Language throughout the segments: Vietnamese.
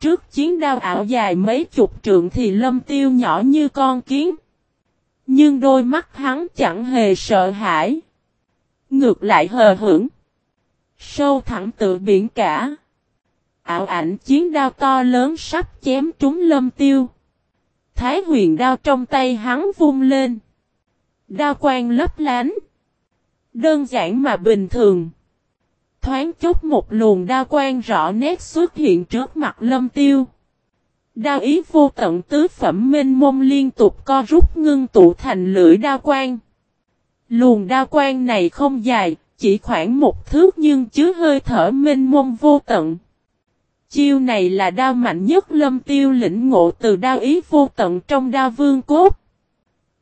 Trước chiến đao ảo dài mấy chục trượng thì lâm tiêu nhỏ như con kiến. Nhưng đôi mắt hắn chẳng hề sợ hãi. Ngược lại hờ hững. Sâu thẳng tự biển cả. Ảo ảnh chiến đao to lớn sắp chém trúng lâm tiêu. Thái huyền đao trong tay hắn vung lên. Đao quang lấp lánh. Đơn giản mà bình thường. Thoáng chút một luồng đao quang rõ nét xuất hiện trước mặt lâm tiêu. Đao ý vô tận tứ phẩm minh mông liên tục co rút ngưng tụ thành lưỡi đao quang. Luồng đao quang này không dài, chỉ khoảng một thước nhưng chứa hơi thở minh mông vô tận. Chiêu này là đao mạnh nhất lâm tiêu lĩnh ngộ từ đao ý vô tận trong đao vương cốt.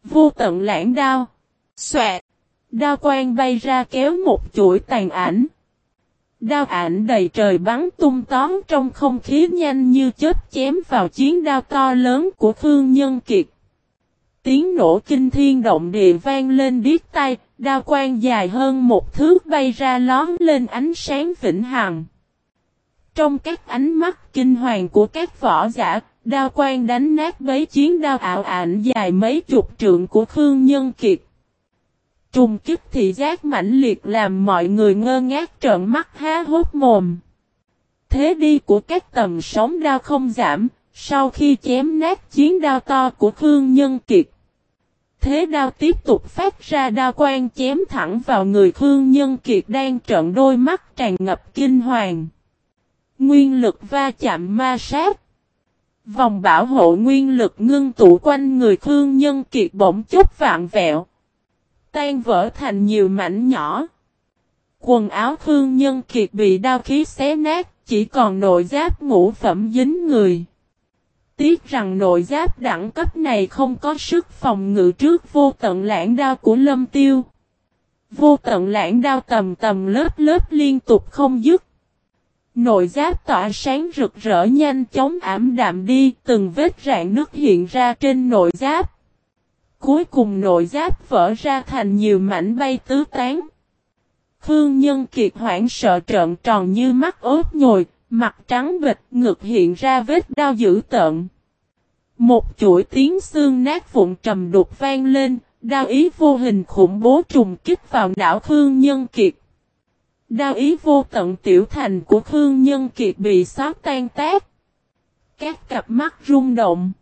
Vô tận lãng đao. Xoẹt. Đao quang bay ra kéo một chuỗi tàn ảnh. Đao ảnh đầy trời bắn tung tóm trong không khí nhanh như chết chém vào chiến đao to lớn của Phương Nhân Kiệt. Tiếng nổ kinh thiên động địa vang lên điếc tai, đao quang dài hơn một thước bay ra lón lên ánh sáng vĩnh hằng. Trong các ánh mắt kinh hoàng của các võ giả, đao quang đánh nát bấy chiến đao ảo ảnh dài mấy chục trượng của Khương Nhân Kiệt. Trùng kích thị giác mãnh liệt làm mọi người ngơ ngác trợn mắt há hốt mồm. Thế đi của các tầng sóng đao không giảm, sau khi chém nát chiến đao to của Khương Nhân Kiệt. Thế đao tiếp tục phát ra đao quang chém thẳng vào người Khương Nhân Kiệt đang trợn đôi mắt tràn ngập kinh hoàng. Nguyên lực va chạm ma sát. Vòng bảo hộ nguyên lực ngưng tụ quanh người Khương Nhân Kiệt bỗng chút vạn vẹo. Tan vỡ thành nhiều mảnh nhỏ. Quần áo thương Nhân Kiệt bị đao khí xé nát, chỉ còn nội giáp ngũ phẩm dính người. Tiếc rằng nội giáp đẳng cấp này không có sức phòng ngự trước vô tận lãng đao của lâm tiêu. Vô tận lãng đao tầm tầm lớp lớp liên tục không dứt. Nội giáp tỏa sáng rực rỡ nhanh chóng ảm đạm đi, từng vết rạn nước hiện ra trên nội giáp. Cuối cùng nội giáp vỡ ra thành nhiều mảnh bay tứ tán. Khương Nhân Kiệt hoảng sợ trợn tròn như mắt ốp nhồi, mặt trắng bịch, ngực hiện ra vết đau dữ tợn. Một chuỗi tiếng xương nát vụn trầm đục vang lên, đau ý vô hình khủng bố trùng kích vào não Khương Nhân Kiệt. Đao ý vô tận tiểu thành của Khương Nhân Kiệt bị xóa tan tác. Các cặp mắt rung động.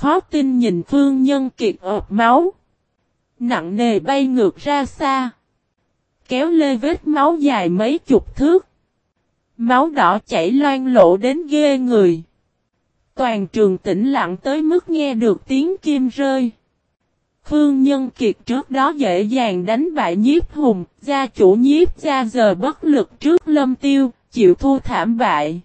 Khó tin nhìn Phương Nhân Kiệt ợp máu. Nặng nề bay ngược ra xa. Kéo lê vết máu dài mấy chục thước. Máu đỏ chảy loan lộ đến ghê người. Toàn trường tĩnh lặng tới mức nghe được tiếng kim rơi. Phương Nhân Kiệt trước đó dễ dàng đánh bại nhiếp hùng, gia chủ nhiếp gia giờ bất lực trước lâm tiêu, chịu thua thảm bại.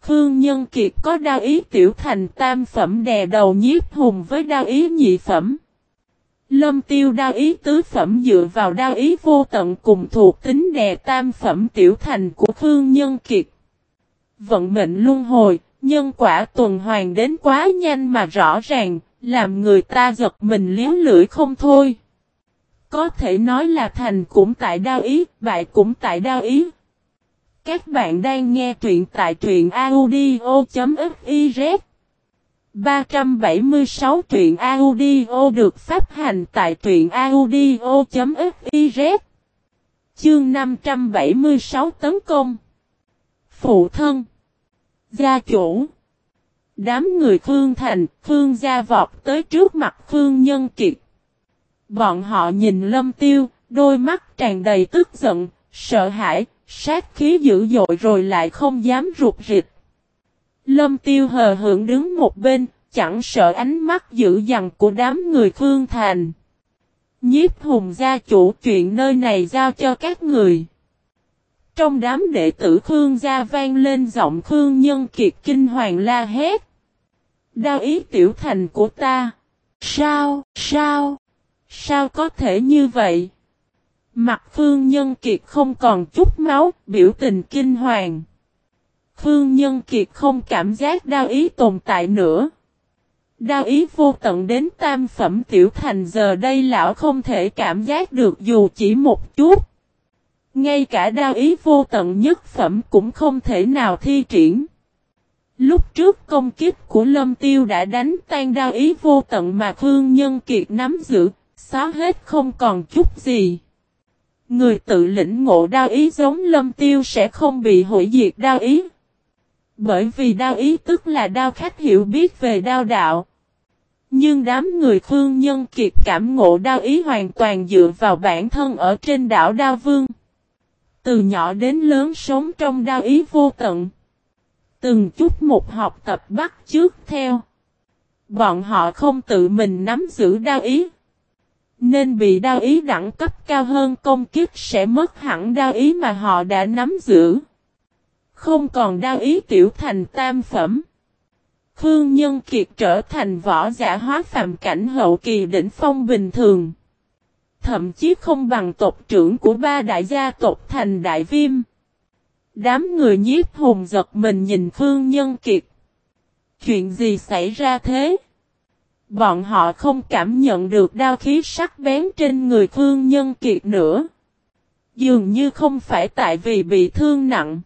Khương Nhân Kiệt có đao ý tiểu thành tam phẩm đè đầu nhiếp hùng với đao ý nhị phẩm. Lâm tiêu đao ý tứ phẩm dựa vào đao ý vô tận cùng thuộc tính đè tam phẩm tiểu thành của Khương Nhân Kiệt. Vận mệnh luân hồi, nhân quả tuần hoàn đến quá nhanh mà rõ ràng, làm người ta giật mình liếu lưỡi không thôi. Có thể nói là thành cũng tại đao ý, bại cũng tại đao ý. Các bạn đang nghe truyện tại truyện audio.fiz 376 truyện audio được phát hành tại truyện audio.fiz Chương 576 tấn công. Phụ thân. Gia chủ. Đám người Khương Thành, Khương Gia vọt tới trước mặt Khương Nhân Kiệt. Bọn họ nhìn Lâm Tiêu, đôi mắt tràn đầy tức giận, sợ hãi, sát khí dữ dội rồi lại không dám rụt rịch. Lâm Tiêu hờ hưởng đứng một bên, chẳng sợ ánh mắt dữ dằn của đám người Khương Thành. Nhiếp hùng gia chủ chuyện nơi này giao cho các người. Trong đám đệ tử Khương gia vang lên giọng Khương Nhân Kiệt kinh hoàng la hét. Đao ý tiểu thành của ta. Sao, sao, sao có thể như vậy? Mặt phương Nhân Kiệt không còn chút máu, biểu tình kinh hoàng. phương Nhân Kiệt không cảm giác đau ý tồn tại nữa. Đau ý vô tận đến tam phẩm tiểu thành giờ đây lão không thể cảm giác được dù chỉ một chút. Ngay cả đau ý vô tận nhất phẩm cũng không thể nào thi triển. Lúc trước công kích của Lâm Tiêu đã đánh tan đau ý vô tận mà phương Nhân Kiệt nắm giữ, xóa hết không còn chút gì. Người tự lĩnh ngộ đao ý giống Lâm Tiêu sẽ không bị hủy diệt đao ý. Bởi vì đao ý tức là đao khách hiểu biết về đao đạo. Nhưng đám người Khương Nhân Kiệt cảm ngộ đao ý hoàn toàn dựa vào bản thân ở trên đảo Đao Vương. Từ nhỏ đến lớn sống trong đao ý vô tận. Từng chút một học tập bắt trước theo. Bọn họ không tự mình nắm giữ đao ý. Nên bị đao ý đẳng cấp cao hơn công kiếp sẽ mất hẳn đao ý mà họ đã nắm giữ. Không còn đao ý tiểu thành tam phẩm. Khương Nhân Kiệt trở thành võ giả hóa phàm cảnh hậu kỳ đỉnh phong bình thường. Thậm chí không bằng tộc trưởng của ba đại gia tộc thành đại viêm. Đám người nhiếp hùng giật mình nhìn Khương Nhân Kiệt. Chuyện gì xảy ra thế? Bọn họ không cảm nhận được đao khí sắc bén trên người Khương Nhân Kiệt nữa. Dường như không phải tại vì bị thương nặng.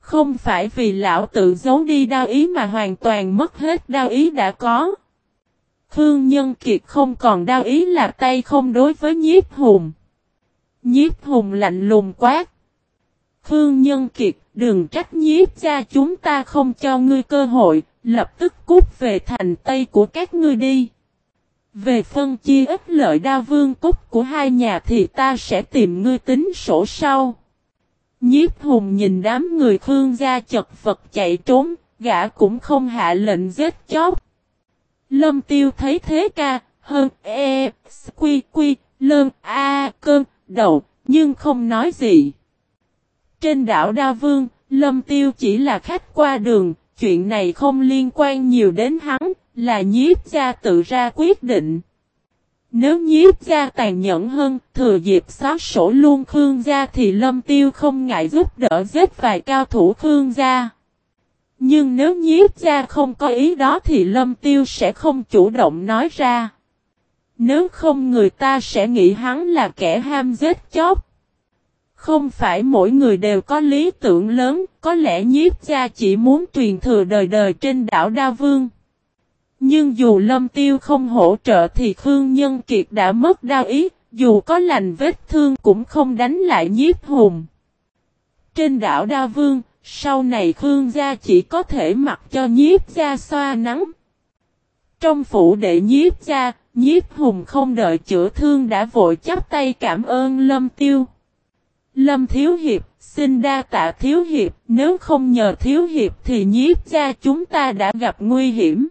Không phải vì lão tự giấu đi đao ý mà hoàn toàn mất hết đao ý đã có. Khương Nhân Kiệt không còn đao ý là tay không đối với nhiếp hùng. Nhiếp hùng lạnh lùng quát. Khương Nhân Kiệt đừng trách nhiếp ra chúng ta không cho ngươi cơ hội, lập tức cút về thành Tây của các ngươi đi. Về phân chia ích lợi đa vương cúc của hai nhà thì ta sẽ tìm ngươi tính sổ sau. Nhiếp hùng nhìn đám người Khương gia chật vật chạy trốn, gã cũng không hạ lệnh giết chóc. Lâm tiêu thấy thế ca, hơn e, quy quy, lơn a cơn, đầu, nhưng không nói gì. Trên đảo Đa Vương, Lâm tiêu chỉ là khách qua đường, chuyện này không liên quan nhiều đến hắn, là nhiếp gia tự ra quyết định. Nếu nhiếp gia tàn nhẫn hơn, thừa dịp xóa sổ luôn Khương gia thì Lâm Tiêu không ngại giúp đỡ giết vài cao thủ Khương gia. Nhưng nếu nhiếp gia không có ý đó thì Lâm Tiêu sẽ không chủ động nói ra. Nếu không người ta sẽ nghĩ hắn là kẻ ham giết chóc. Không phải mỗi người đều có lý tưởng lớn, có lẽ nhiếp gia chỉ muốn truyền thừa đời đời trên đảo Đa Vương. Nhưng dù lâm tiêu không hỗ trợ thì Khương Nhân Kiệt đã mất đau ý, dù có lành vết thương cũng không đánh lại nhiếp hùng. Trên đảo Đa Vương, sau này Khương gia chỉ có thể mặc cho nhiếp gia xoa nắng. Trong phủ đệ nhiếp gia, nhiếp hùng không đợi chữa thương đã vội chắp tay cảm ơn lâm tiêu. Lâm Thiếu Hiệp, xin đa tạ Thiếu Hiệp, nếu không nhờ Thiếu Hiệp thì nhiếp gia chúng ta đã gặp nguy hiểm.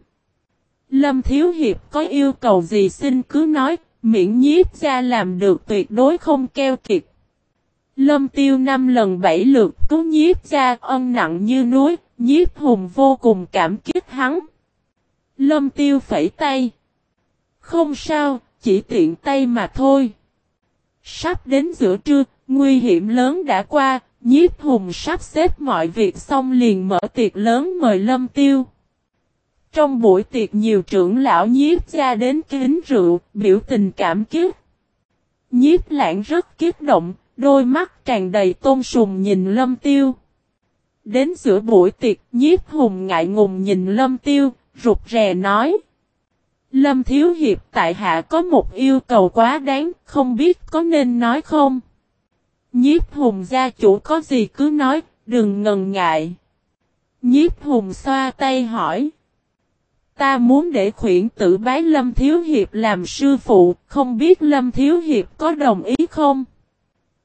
Lâm Thiếu Hiệp có yêu cầu gì xin cứ nói, miễn nhiếp gia làm được tuyệt đối không keo kiệt. Lâm Tiêu năm lần bảy lượt cứu nhiếp gia ân nặng như núi, nhiếp hùng vô cùng cảm kích hắn. Lâm Tiêu phẩy tay. Không sao, chỉ tiện tay mà thôi. Sắp đến giữa trưa, nguy hiểm lớn đã qua, nhiếp hùng sắp xếp mọi việc xong liền mở tiệc lớn mời Lâm Tiêu. Trong buổi tiệc nhiều trưởng lão nhiếp ra đến kính rượu, biểu tình cảm kích. Nhiếp lãng rất kích động, đôi mắt tràn đầy tôn sùng nhìn lâm tiêu. Đến giữa buổi tiệc, nhiếp hùng ngại ngùng nhìn lâm tiêu, rụt rè nói. Lâm Thiếu Hiệp tại hạ có một yêu cầu quá đáng, không biết có nên nói không? Nhiếp hùng gia chủ có gì cứ nói, đừng ngần ngại. Nhiếp hùng xoa tay hỏi. Ta muốn để khuyển tử bái Lâm Thiếu Hiệp làm sư phụ, không biết Lâm Thiếu Hiệp có đồng ý không?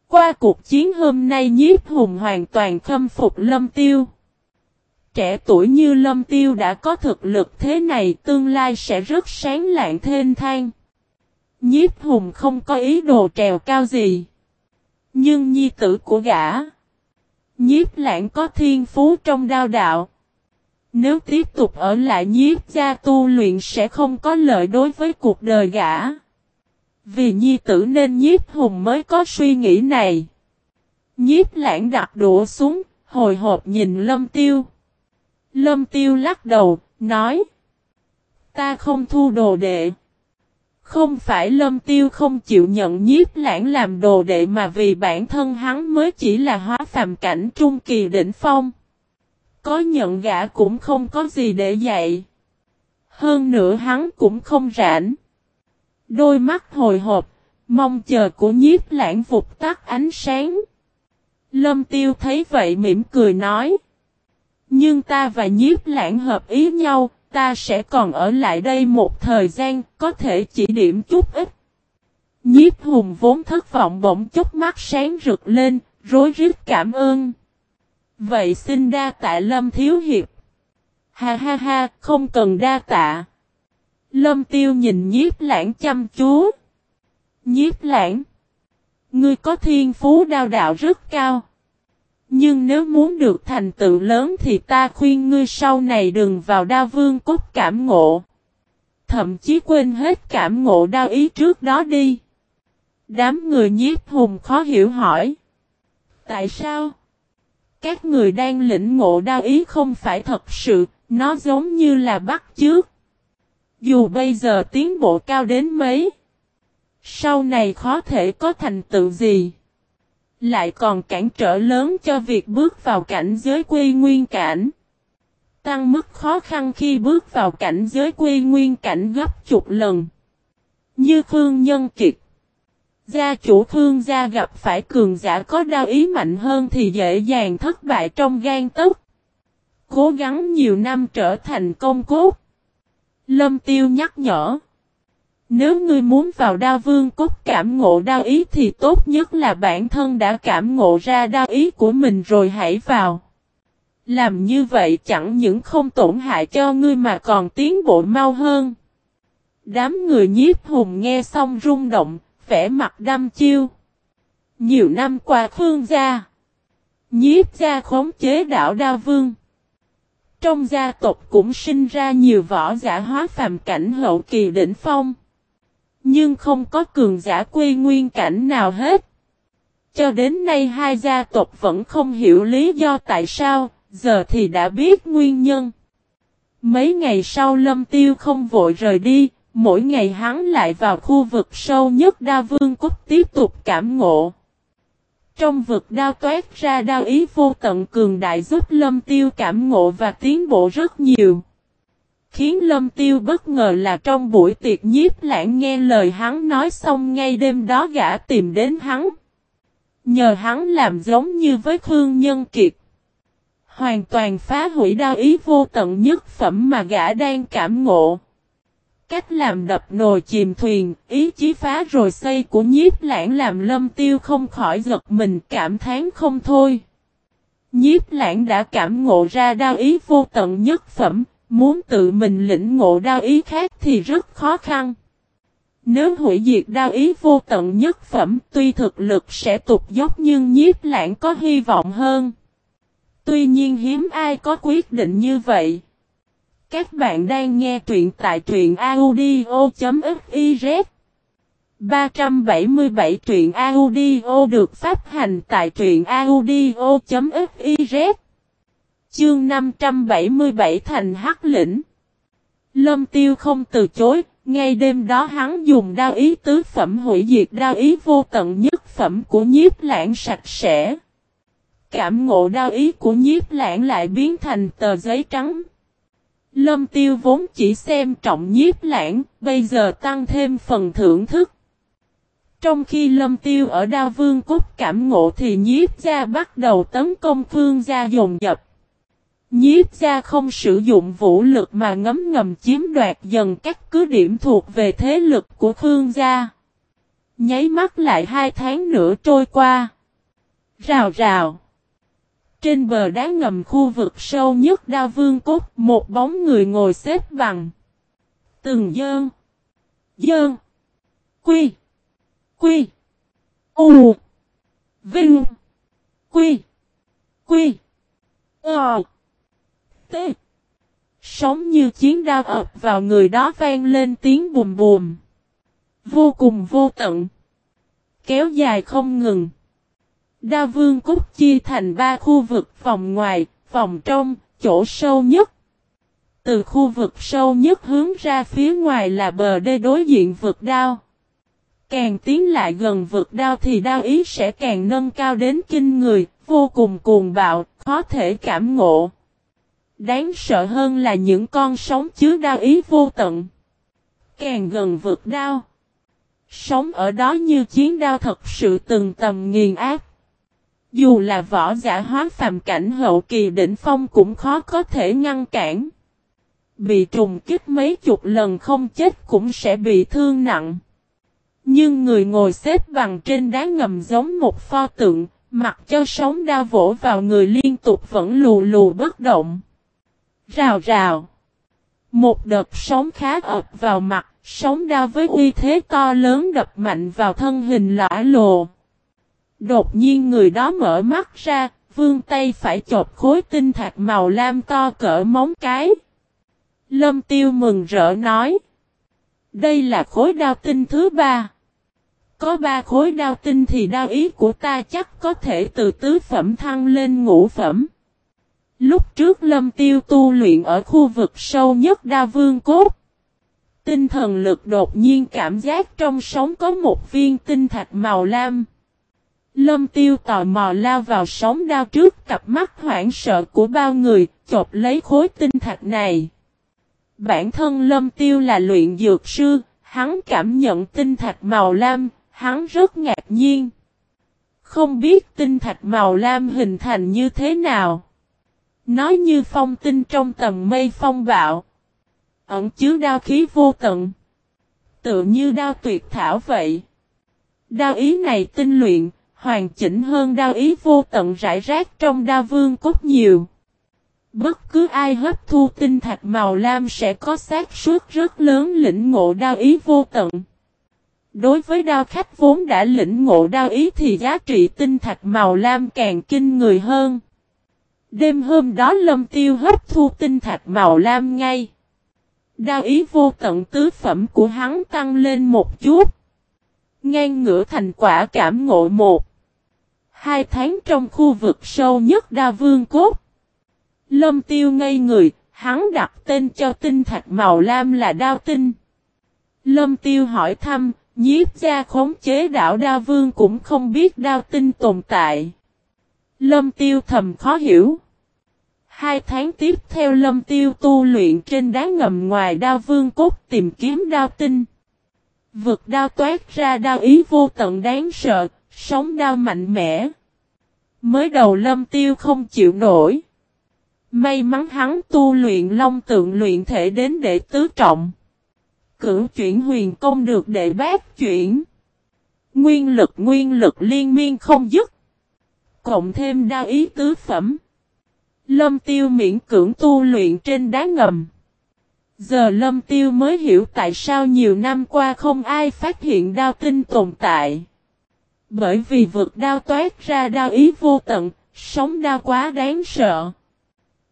Qua cuộc chiến hôm nay nhiếp hùng hoàn toàn khâm phục Lâm Tiêu. Trẻ tuổi như Lâm Tiêu đã có thực lực thế này tương lai sẽ rất sáng lạng thênh thang. Nhiếp hùng không có ý đồ trèo cao gì. Nhưng nhi tử của gã. Nhiếp lãng có thiên phú trong đao đạo. Nếu tiếp tục ở lại nhiếp gia tu luyện sẽ không có lợi đối với cuộc đời gã. Vì nhi tử nên nhiếp hùng mới có suy nghĩ này. Nhiếp lãng đặt đũa xuống, hồi hộp nhìn lâm tiêu. Lâm tiêu lắc đầu, nói. Ta không thu đồ đệ. Không phải lâm tiêu không chịu nhận nhiếp lãng làm đồ đệ mà vì bản thân hắn mới chỉ là hóa phàm cảnh trung kỳ đỉnh phong. Có nhận gã cũng không có gì để dạy. Hơn nữa hắn cũng không rảnh. Đôi mắt hồi hộp, mong chờ của nhiếp lãng vụt tắt ánh sáng. Lâm tiêu thấy vậy mỉm cười nói. Nhưng ta và nhiếp lãng hợp ý nhau, ta sẽ còn ở lại đây một thời gian, có thể chỉ điểm chút ít. Nhiếp hùng vốn thất vọng bỗng chốc mắt sáng rực lên, rối rít cảm ơn. Vậy xin đa tạ Lâm Thiếu Hiệp. Ha ha ha, không cần đa tạ. Lâm Tiêu nhìn nhiếp lãng chăm chú. Nhiếp lãng. Ngươi có thiên phú đao đạo rất cao. Nhưng nếu muốn được thành tựu lớn thì ta khuyên ngươi sau này đừng vào đa vương cốt cảm ngộ. Thậm chí quên hết cảm ngộ đao ý trước đó đi. Đám người nhiếp hùng khó hiểu hỏi. Tại sao? Các người đang lĩnh ngộ đao ý không phải thật sự, nó giống như là bắt trước. Dù bây giờ tiến bộ cao đến mấy, sau này khó thể có thành tựu gì. Lại còn cản trở lớn cho việc bước vào cảnh giới quy nguyên cảnh. Tăng mức khó khăn khi bước vào cảnh giới quy nguyên cảnh gấp chục lần. Như Khương Nhân Kiệt. Gia chủ Khương gia gặp phải cường giả có đao ý mạnh hơn thì dễ dàng thất bại trong gan tức. Cố gắng nhiều năm trở thành công cốt. Lâm Tiêu nhắc nhở. Nếu ngươi muốn vào đao vương cốt cảm ngộ đao ý thì tốt nhất là bản thân đã cảm ngộ ra đao ý của mình rồi hãy vào. Làm như vậy chẳng những không tổn hại cho ngươi mà còn tiến bộ mau hơn. Đám người nhiếp hùng nghe xong rung động, vẻ mặt đăm chiêu. Nhiều năm qua Khương gia, nhiếp gia khống chế đảo Đao Vương. Trong gia tộc cũng sinh ra nhiều võ giả hóa phàm cảnh hậu kỳ đỉnh phong. Nhưng không có cường giả quy nguyên cảnh nào hết. Cho đến nay hai gia tộc vẫn không hiểu lý do tại sao, giờ thì đã biết nguyên nhân. Mấy ngày sau Lâm Tiêu không vội rời đi, mỗi ngày hắn lại vào khu vực sâu nhất đa vương cốt tiếp tục cảm ngộ. Trong vực đao toát ra đao ý vô tận cường đại giúp Lâm Tiêu cảm ngộ và tiến bộ rất nhiều. Khiến Lâm Tiêu bất ngờ là trong buổi tiệc nhiếp lãng nghe lời hắn nói xong ngay đêm đó gã tìm đến hắn. Nhờ hắn làm giống như với Khương Nhân Kiệt. Hoàn toàn phá hủy đao ý vô tận nhất phẩm mà gã đang cảm ngộ. Cách làm đập nồi chìm thuyền, ý chí phá rồi xây của nhiếp lãng làm lâm tiêu không khỏi giật mình cảm thán không thôi. Nhiếp lãng đã cảm ngộ ra đao ý vô tận nhất phẩm, muốn tự mình lĩnh ngộ đao ý khác thì rất khó khăn. Nếu hủy diệt đao ý vô tận nhất phẩm, tuy thực lực sẽ tụt dốc nhưng nhiếp lãng có hy vọng hơn. Tuy nhiên hiếm ai có quyết định như vậy. Các bạn đang nghe truyện tại truyện audio.fiz 377 truyện audio được phát hành tại truyện audio.fiz Chương 577 thành hắc lĩnh Lâm tiêu không từ chối, ngay đêm đó hắn dùng đao ý tứ phẩm hủy diệt đao ý vô tận nhất phẩm của nhiếp lãng sạch sẽ. Cảm ngộ đao ý của nhiếp lãng lại biến thành tờ giấy trắng. Lâm tiêu vốn chỉ xem trọng nhiếp lãng, bây giờ tăng thêm phần thưởng thức. Trong khi lâm tiêu ở đao vương cốt cảm ngộ thì nhiếp gia bắt đầu tấn công phương gia dồn dập. Nhiếp gia không sử dụng vũ lực mà ngấm ngầm chiếm đoạt dần các cứ điểm thuộc về thế lực của Khương gia. Nháy mắt lại hai tháng nữa trôi qua. Rào rào. Trên bờ đá ngầm khu vực sâu nhất đa vương cốt, một bóng người ngồi xếp bằng. Từng dơn. Dơn. Quy. Quy. U. Vinh. Quy. Quy. Ờ tê. Sống như chiến đao ập vào người đó vang lên tiếng bùm bùm. Vô cùng vô tận. Kéo dài không ngừng. Đa vương cúc chia thành ba khu vực phòng ngoài, phòng trong, chỗ sâu nhất. Từ khu vực sâu nhất hướng ra phía ngoài là bờ đê đối diện vực đao. Càng tiến lại gần vực đao thì đao ý sẽ càng nâng cao đến kinh người, vô cùng cuồng bạo, khó thể cảm ngộ. Đáng sợ hơn là những con sóng chứa đao ý vô tận. Càng gần vượt đao. Sống ở đó như chiến đao thật sự từng tầm nghiền áp. Dù là võ giả hóa phàm cảnh hậu kỳ đỉnh phong cũng khó có thể ngăn cản. Bị trùng kích mấy chục lần không chết cũng sẽ bị thương nặng. Nhưng người ngồi xếp bằng trên đá ngầm giống một pho tượng, mặc cho sóng đao vỗ vào người liên tục vẫn lù lù bất động. Rào rào. Một đợt sóng khá ập vào mặt, sóng đao với uy thế to lớn đập mạnh vào thân hình lõa lồ. Đột nhiên người đó mở mắt ra, vương tay phải chộp khối tinh thạch màu lam to cỡ móng cái. Lâm tiêu mừng rỡ nói. Đây là khối đao tinh thứ ba. Có ba khối đao tinh thì đao ý của ta chắc có thể từ tứ phẩm thăng lên ngũ phẩm. Lúc trước lâm tiêu tu luyện ở khu vực sâu nhất đa vương cốt. Tinh thần lực đột nhiên cảm giác trong sóng có một viên tinh thạch màu lam. Lâm tiêu tò mò lao vào sóng đao trước cặp mắt hoảng sợ của bao người, chộp lấy khối tinh thạch này. Bản thân lâm tiêu là luyện dược sư, hắn cảm nhận tinh thạch màu lam, hắn rất ngạc nhiên. Không biết tinh thạch màu lam hình thành như thế nào. Nói như phong tinh trong tầng mây phong bạo. Ẩn chứa đao khí vô tận. Tự như đao tuyệt thảo vậy. Đao ý này tinh luyện, hoàn chỉnh hơn đao ý vô tận rải rác trong đao vương cốt nhiều. Bất cứ ai hấp thu tinh thạch màu lam sẽ có xác suất rất lớn lĩnh ngộ đao ý vô tận. Đối với đao khách vốn đã lĩnh ngộ đao ý thì giá trị tinh thạch màu lam càng kinh người hơn. Đêm hôm đó lâm tiêu hấp thu tinh thạch màu lam ngay. Đao ý vô tận tứ phẩm của hắn tăng lên một chút. Ngang ngửa thành quả cảm ngộ một. Hai tháng trong khu vực sâu nhất đa vương cốt. Lâm tiêu ngây người, hắn đặt tên cho tinh thạch màu lam là đao tinh. Lâm tiêu hỏi thăm, nhiếp gia khống chế đảo đa vương cũng không biết đao tinh tồn tại. Lâm tiêu thầm khó hiểu. Hai tháng tiếp theo lâm tiêu tu luyện trên đá ngầm ngoài đao vương cốt tìm kiếm đao tinh. Vực đao toát ra đao ý vô tận đáng sợ, sống đao mạnh mẽ. Mới đầu lâm tiêu không chịu nổi. May mắn hắn tu luyện long tượng luyện thể đến đệ tứ trọng. Cửu chuyển huyền công được đệ bát chuyển. Nguyên lực nguyên lực liên miên không dứt. Cộng thêm đao ý tứ phẩm. Lâm tiêu miễn cưỡng tu luyện trên đá ngầm. Giờ lâm tiêu mới hiểu tại sao nhiều năm qua không ai phát hiện đao tinh tồn tại. Bởi vì vực đao toát ra đao ý vô tận, sống đao quá đáng sợ.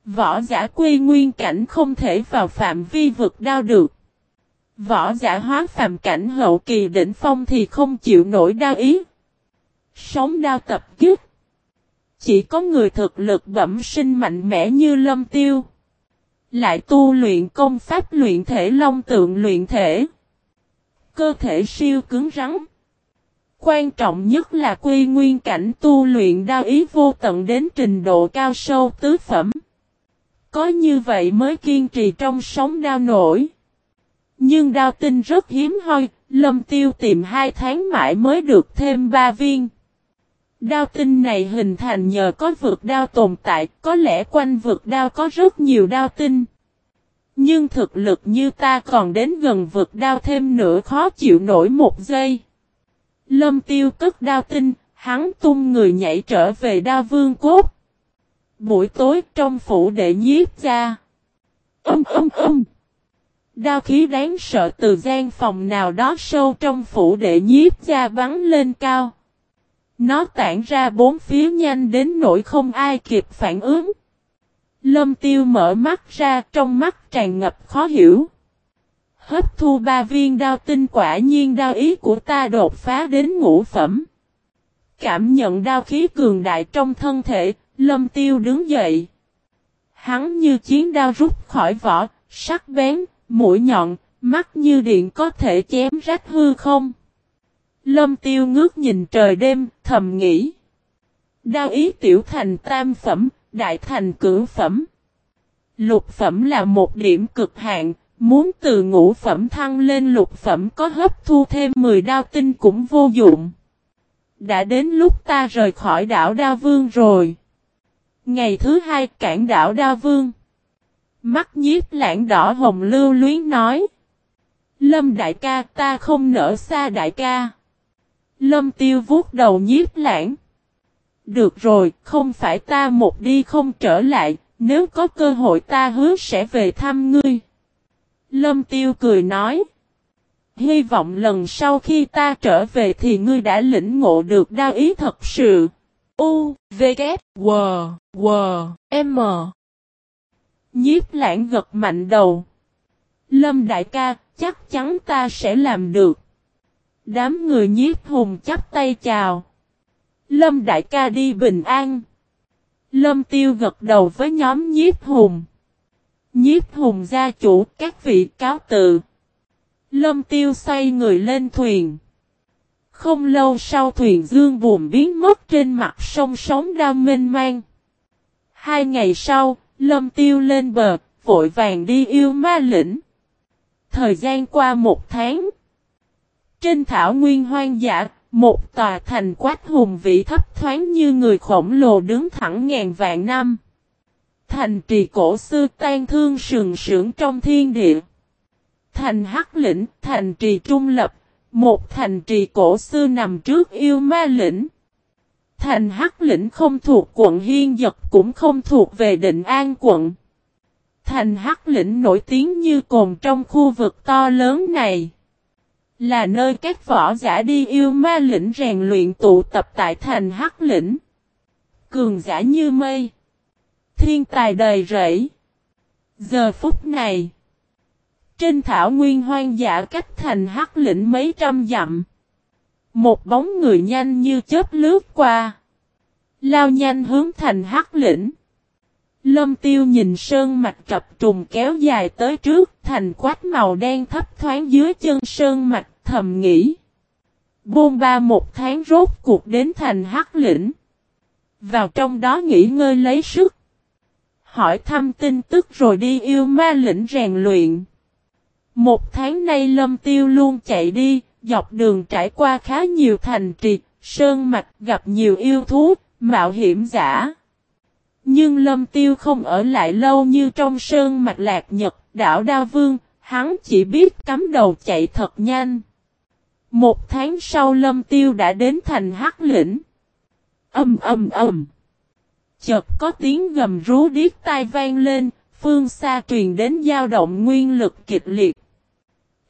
Võ giả quy nguyên cảnh không thể vào phạm vi vực đao được. Võ giả hóa phàm cảnh hậu kỳ đỉnh phong thì không chịu nổi đao ý. Sống đao tập kích. Chỉ có người thực lực bẩm sinh mạnh mẽ như lâm tiêu. Lại tu luyện công pháp luyện thể long tượng luyện thể. Cơ thể siêu cứng rắn. Quan trọng nhất là quy nguyên cảnh tu luyện đao ý vô tận đến trình độ cao sâu tứ phẩm. Có như vậy mới kiên trì trong sống đao nổi. Nhưng đao tinh rất hiếm hoi, lâm tiêu tìm hai tháng mãi mới được thêm ba viên. Đao tinh này hình thành nhờ có vực đao tồn tại, có lẽ quanh vực đao có rất nhiều đao tinh. Nhưng thực lực như ta còn đến gần vực đao thêm nữa khó chịu nổi một giây. Lâm tiêu cất đao tinh, hắn tung người nhảy trở về đao vương cốt. Buổi tối trong phủ đệ nhiếp ra. Âm âm âm. Đao khí đáng sợ từ gian phòng nào đó sâu trong phủ đệ nhiếp ra bắn lên cao. Nó tản ra bốn phía nhanh đến nỗi không ai kịp phản ứng. Lâm tiêu mở mắt ra trong mắt tràn ngập khó hiểu. Hấp thu ba viên đao tinh quả nhiên đao ý của ta đột phá đến ngũ phẩm. Cảm nhận đao khí cường đại trong thân thể, lâm tiêu đứng dậy. Hắn như chiến đao rút khỏi vỏ, sắc bén, mũi nhọn, mắt như điện có thể chém rách hư không. Lâm tiêu ngước nhìn trời đêm, thầm nghĩ. Đao ý tiểu thành tam phẩm, đại thành cửu phẩm. Lục phẩm là một điểm cực hạn, muốn từ ngũ phẩm thăng lên lục phẩm có hấp thu thêm 10 đao tinh cũng vô dụng. Đã đến lúc ta rời khỏi đảo Đa Vương rồi. Ngày thứ hai cản đảo Đa Vương. Mắt nhiếp lãng đỏ hồng lưu luyến nói. Lâm đại ca ta không nỡ xa đại ca. Lâm tiêu vuốt đầu nhiếp lãng. Được rồi, không phải ta một đi không trở lại, nếu có cơ hội ta hứa sẽ về thăm ngươi. Lâm tiêu cười nói. Hy vọng lần sau khi ta trở về thì ngươi đã lĩnh ngộ được đao ý thật sự. U, V, K, W, W, M. Nhiếp lãng gật mạnh đầu. Lâm đại ca, chắc chắn ta sẽ làm được. Đám người nhiếp hùng chắp tay chào. Lâm đại ca đi bình an. Lâm tiêu gật đầu với nhóm nhiếp hùng. Nhiếp hùng gia chủ các vị cáo tự. Lâm tiêu xoay người lên thuyền. Không lâu sau thuyền dương buồn biến mất trên mặt sông sóng đam mênh mang. Hai ngày sau, Lâm tiêu lên bờ, vội vàng đi yêu ma lĩnh. Thời gian qua một tháng. Trên thảo nguyên hoang dã, một tòa thành quách hùng vĩ thấp thoáng như người khổng lồ đứng thẳng ngàn vạn năm. Thành trì cổ xưa tan thương sừng sững trong thiên địa. Thành Hắc Lĩnh, thành trì trung lập, một thành trì cổ xưa nằm trước yêu ma lĩnh. Thành Hắc Lĩnh không thuộc quận Hiên Dật cũng không thuộc về định an quận. Thành Hắc Lĩnh nổi tiếng như cồn trong khu vực to lớn này. Là nơi các võ giả đi yêu ma lĩnh rèn luyện tụ tập tại thành Hắc Lĩnh. Cường giả như mây. Thiên tài đầy rẫy. Giờ phút này. Trên thảo nguyên hoang dã cách thành Hắc Lĩnh mấy trăm dặm. Một bóng người nhanh như chớp lướt qua. Lao nhanh hướng thành Hắc Lĩnh. Lâm tiêu nhìn sơn mạch trập trùng kéo dài tới trước, thành quát màu đen thấp thoáng dưới chân sơn mạch, thầm nghĩ. Bôn ba một tháng rốt cuộc đến thành hắc lĩnh. Vào trong đó nghỉ ngơi lấy sức. Hỏi thăm tin tức rồi đi yêu ma lĩnh rèn luyện. Một tháng nay lâm tiêu luôn chạy đi, dọc đường trải qua khá nhiều thành trì, sơn mạch gặp nhiều yêu thú, mạo hiểm giả. Nhưng lâm tiêu không ở lại lâu như trong sơn mạch lạc nhật, đảo Đa Vương, hắn chỉ biết cắm đầu chạy thật nhanh. Một tháng sau lâm tiêu đã đến thành hắc lĩnh. Âm âm âm. Chợt có tiếng gầm rú điếc tai vang lên, phương xa truyền đến dao động nguyên lực kịch liệt.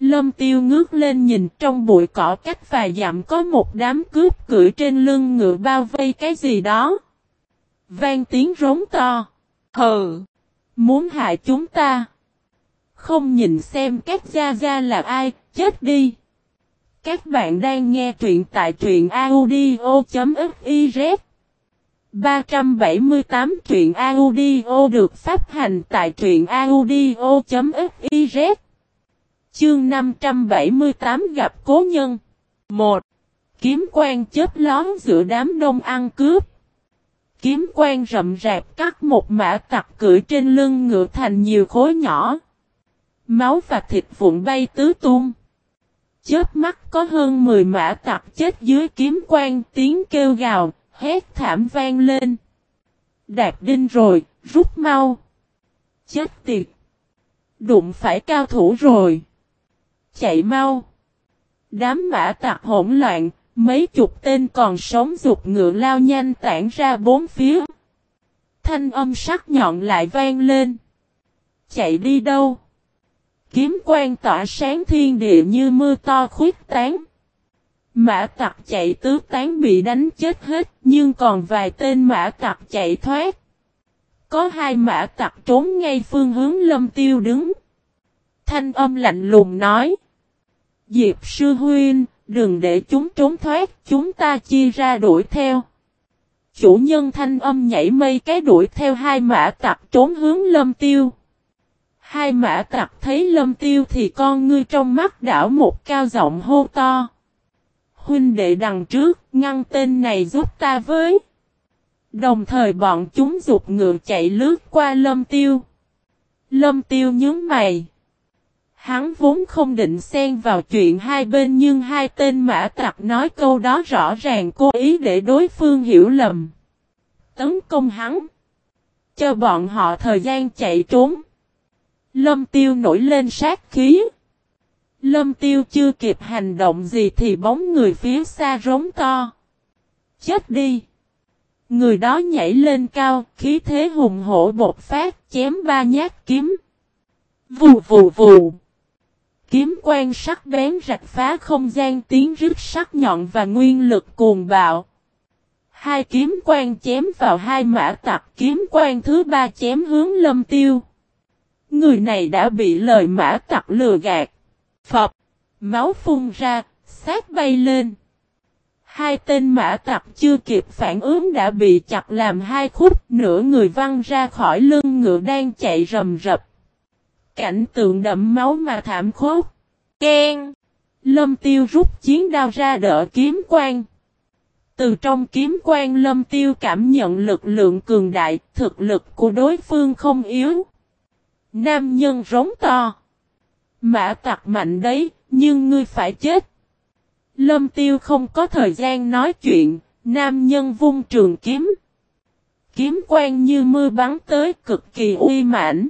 Lâm tiêu ngước lên nhìn trong bụi cỏ cách vài dặm có một đám cướp cưỡi trên lưng ngựa bao vây cái gì đó. Vang tiếng rống to. Hừ! Muốn hại chúng ta. Không nhìn xem các gia gia là ai, chết đi. Các bạn đang nghe truyện tại truyện audio.fiz 378 truyện audio được phát hành tại truyện audio.fiz Chương 578 gặp cố nhân. 1. Kiếm quan chết lón giữa đám đông ăn cướp. Kiếm quan rậm rạp cắt một mã tặc cưỡi trên lưng ngựa thành nhiều khối nhỏ. Máu và thịt vụn bay tứ tung. Chớp mắt có hơn 10 mã tặc chết dưới kiếm quan tiếng kêu gào, hét thảm vang lên. Đạt đinh rồi, rút mau. Chết tiệt. Đụng phải cao thủ rồi. Chạy mau. Đám mã tặc hỗn loạn, mấy chục tên còn sống dục ngựa lao nhanh tản ra bốn phía. Thanh âm sắc nhọn lại vang lên. Chạy đi đâu? Kiếm quan tỏa sáng thiên địa như mưa to khuyết tán. Mã tặc chạy tứ tán bị đánh chết hết, nhưng còn vài tên mã tặc chạy thoát. Có hai mã tặc trốn ngay phương hướng lâm tiêu đứng. Thanh âm lạnh lùng nói. Diệp sư huynh, đừng để chúng trốn thoát, chúng ta chia ra đuổi theo. Chủ nhân thanh âm nhảy mây cái đuổi theo hai mã tặc trốn hướng lâm tiêu. Hai mã tặc thấy lâm tiêu thì con ngươi trong mắt đảo một cao giọng hô to. Huynh đệ đằng trước, ngăn tên này giúp ta với. Đồng thời bọn chúng dục ngựa chạy lướt qua lâm tiêu. Lâm tiêu nhướng mày. Hắn vốn không định xen vào chuyện hai bên nhưng hai tên mã tặc nói câu đó rõ ràng cố ý để đối phương hiểu lầm. Tấn công hắn. Cho bọn họ thời gian chạy trốn. Lâm tiêu nổi lên sát khí. Lâm tiêu chưa kịp hành động gì thì bóng người phía xa rống to. Chết đi! Người đó nhảy lên cao, khí thế hùng hổ bột phát, chém ba nhát kiếm. Vù vù vù! Kiếm quan sắc bén rạch phá không gian tiếng rít sắc nhọn và nguyên lực cuồng bạo. Hai kiếm quan chém vào hai mã tặc kiếm quan thứ ba chém hướng lâm tiêu. Người này đã bị lời mã tặc lừa gạt. phập Máu phun ra, sát bay lên. Hai tên mã tặc chưa kịp phản ứng đã bị chặt làm hai khúc, nửa người văng ra khỏi lưng ngựa đang chạy rầm rập. Cảnh tượng đậm máu mà thảm khốc. Ken! Lâm tiêu rút chiến đao ra đỡ kiếm quang. Từ trong kiếm quang lâm tiêu cảm nhận lực lượng cường đại, thực lực của đối phương không yếu. Nam nhân rống to. Mã tặc mạnh đấy, nhưng ngươi phải chết. Lâm tiêu không có thời gian nói chuyện, nam nhân vung trường kiếm. Kiếm quang như mưa bắn tới cực kỳ uy mãnh.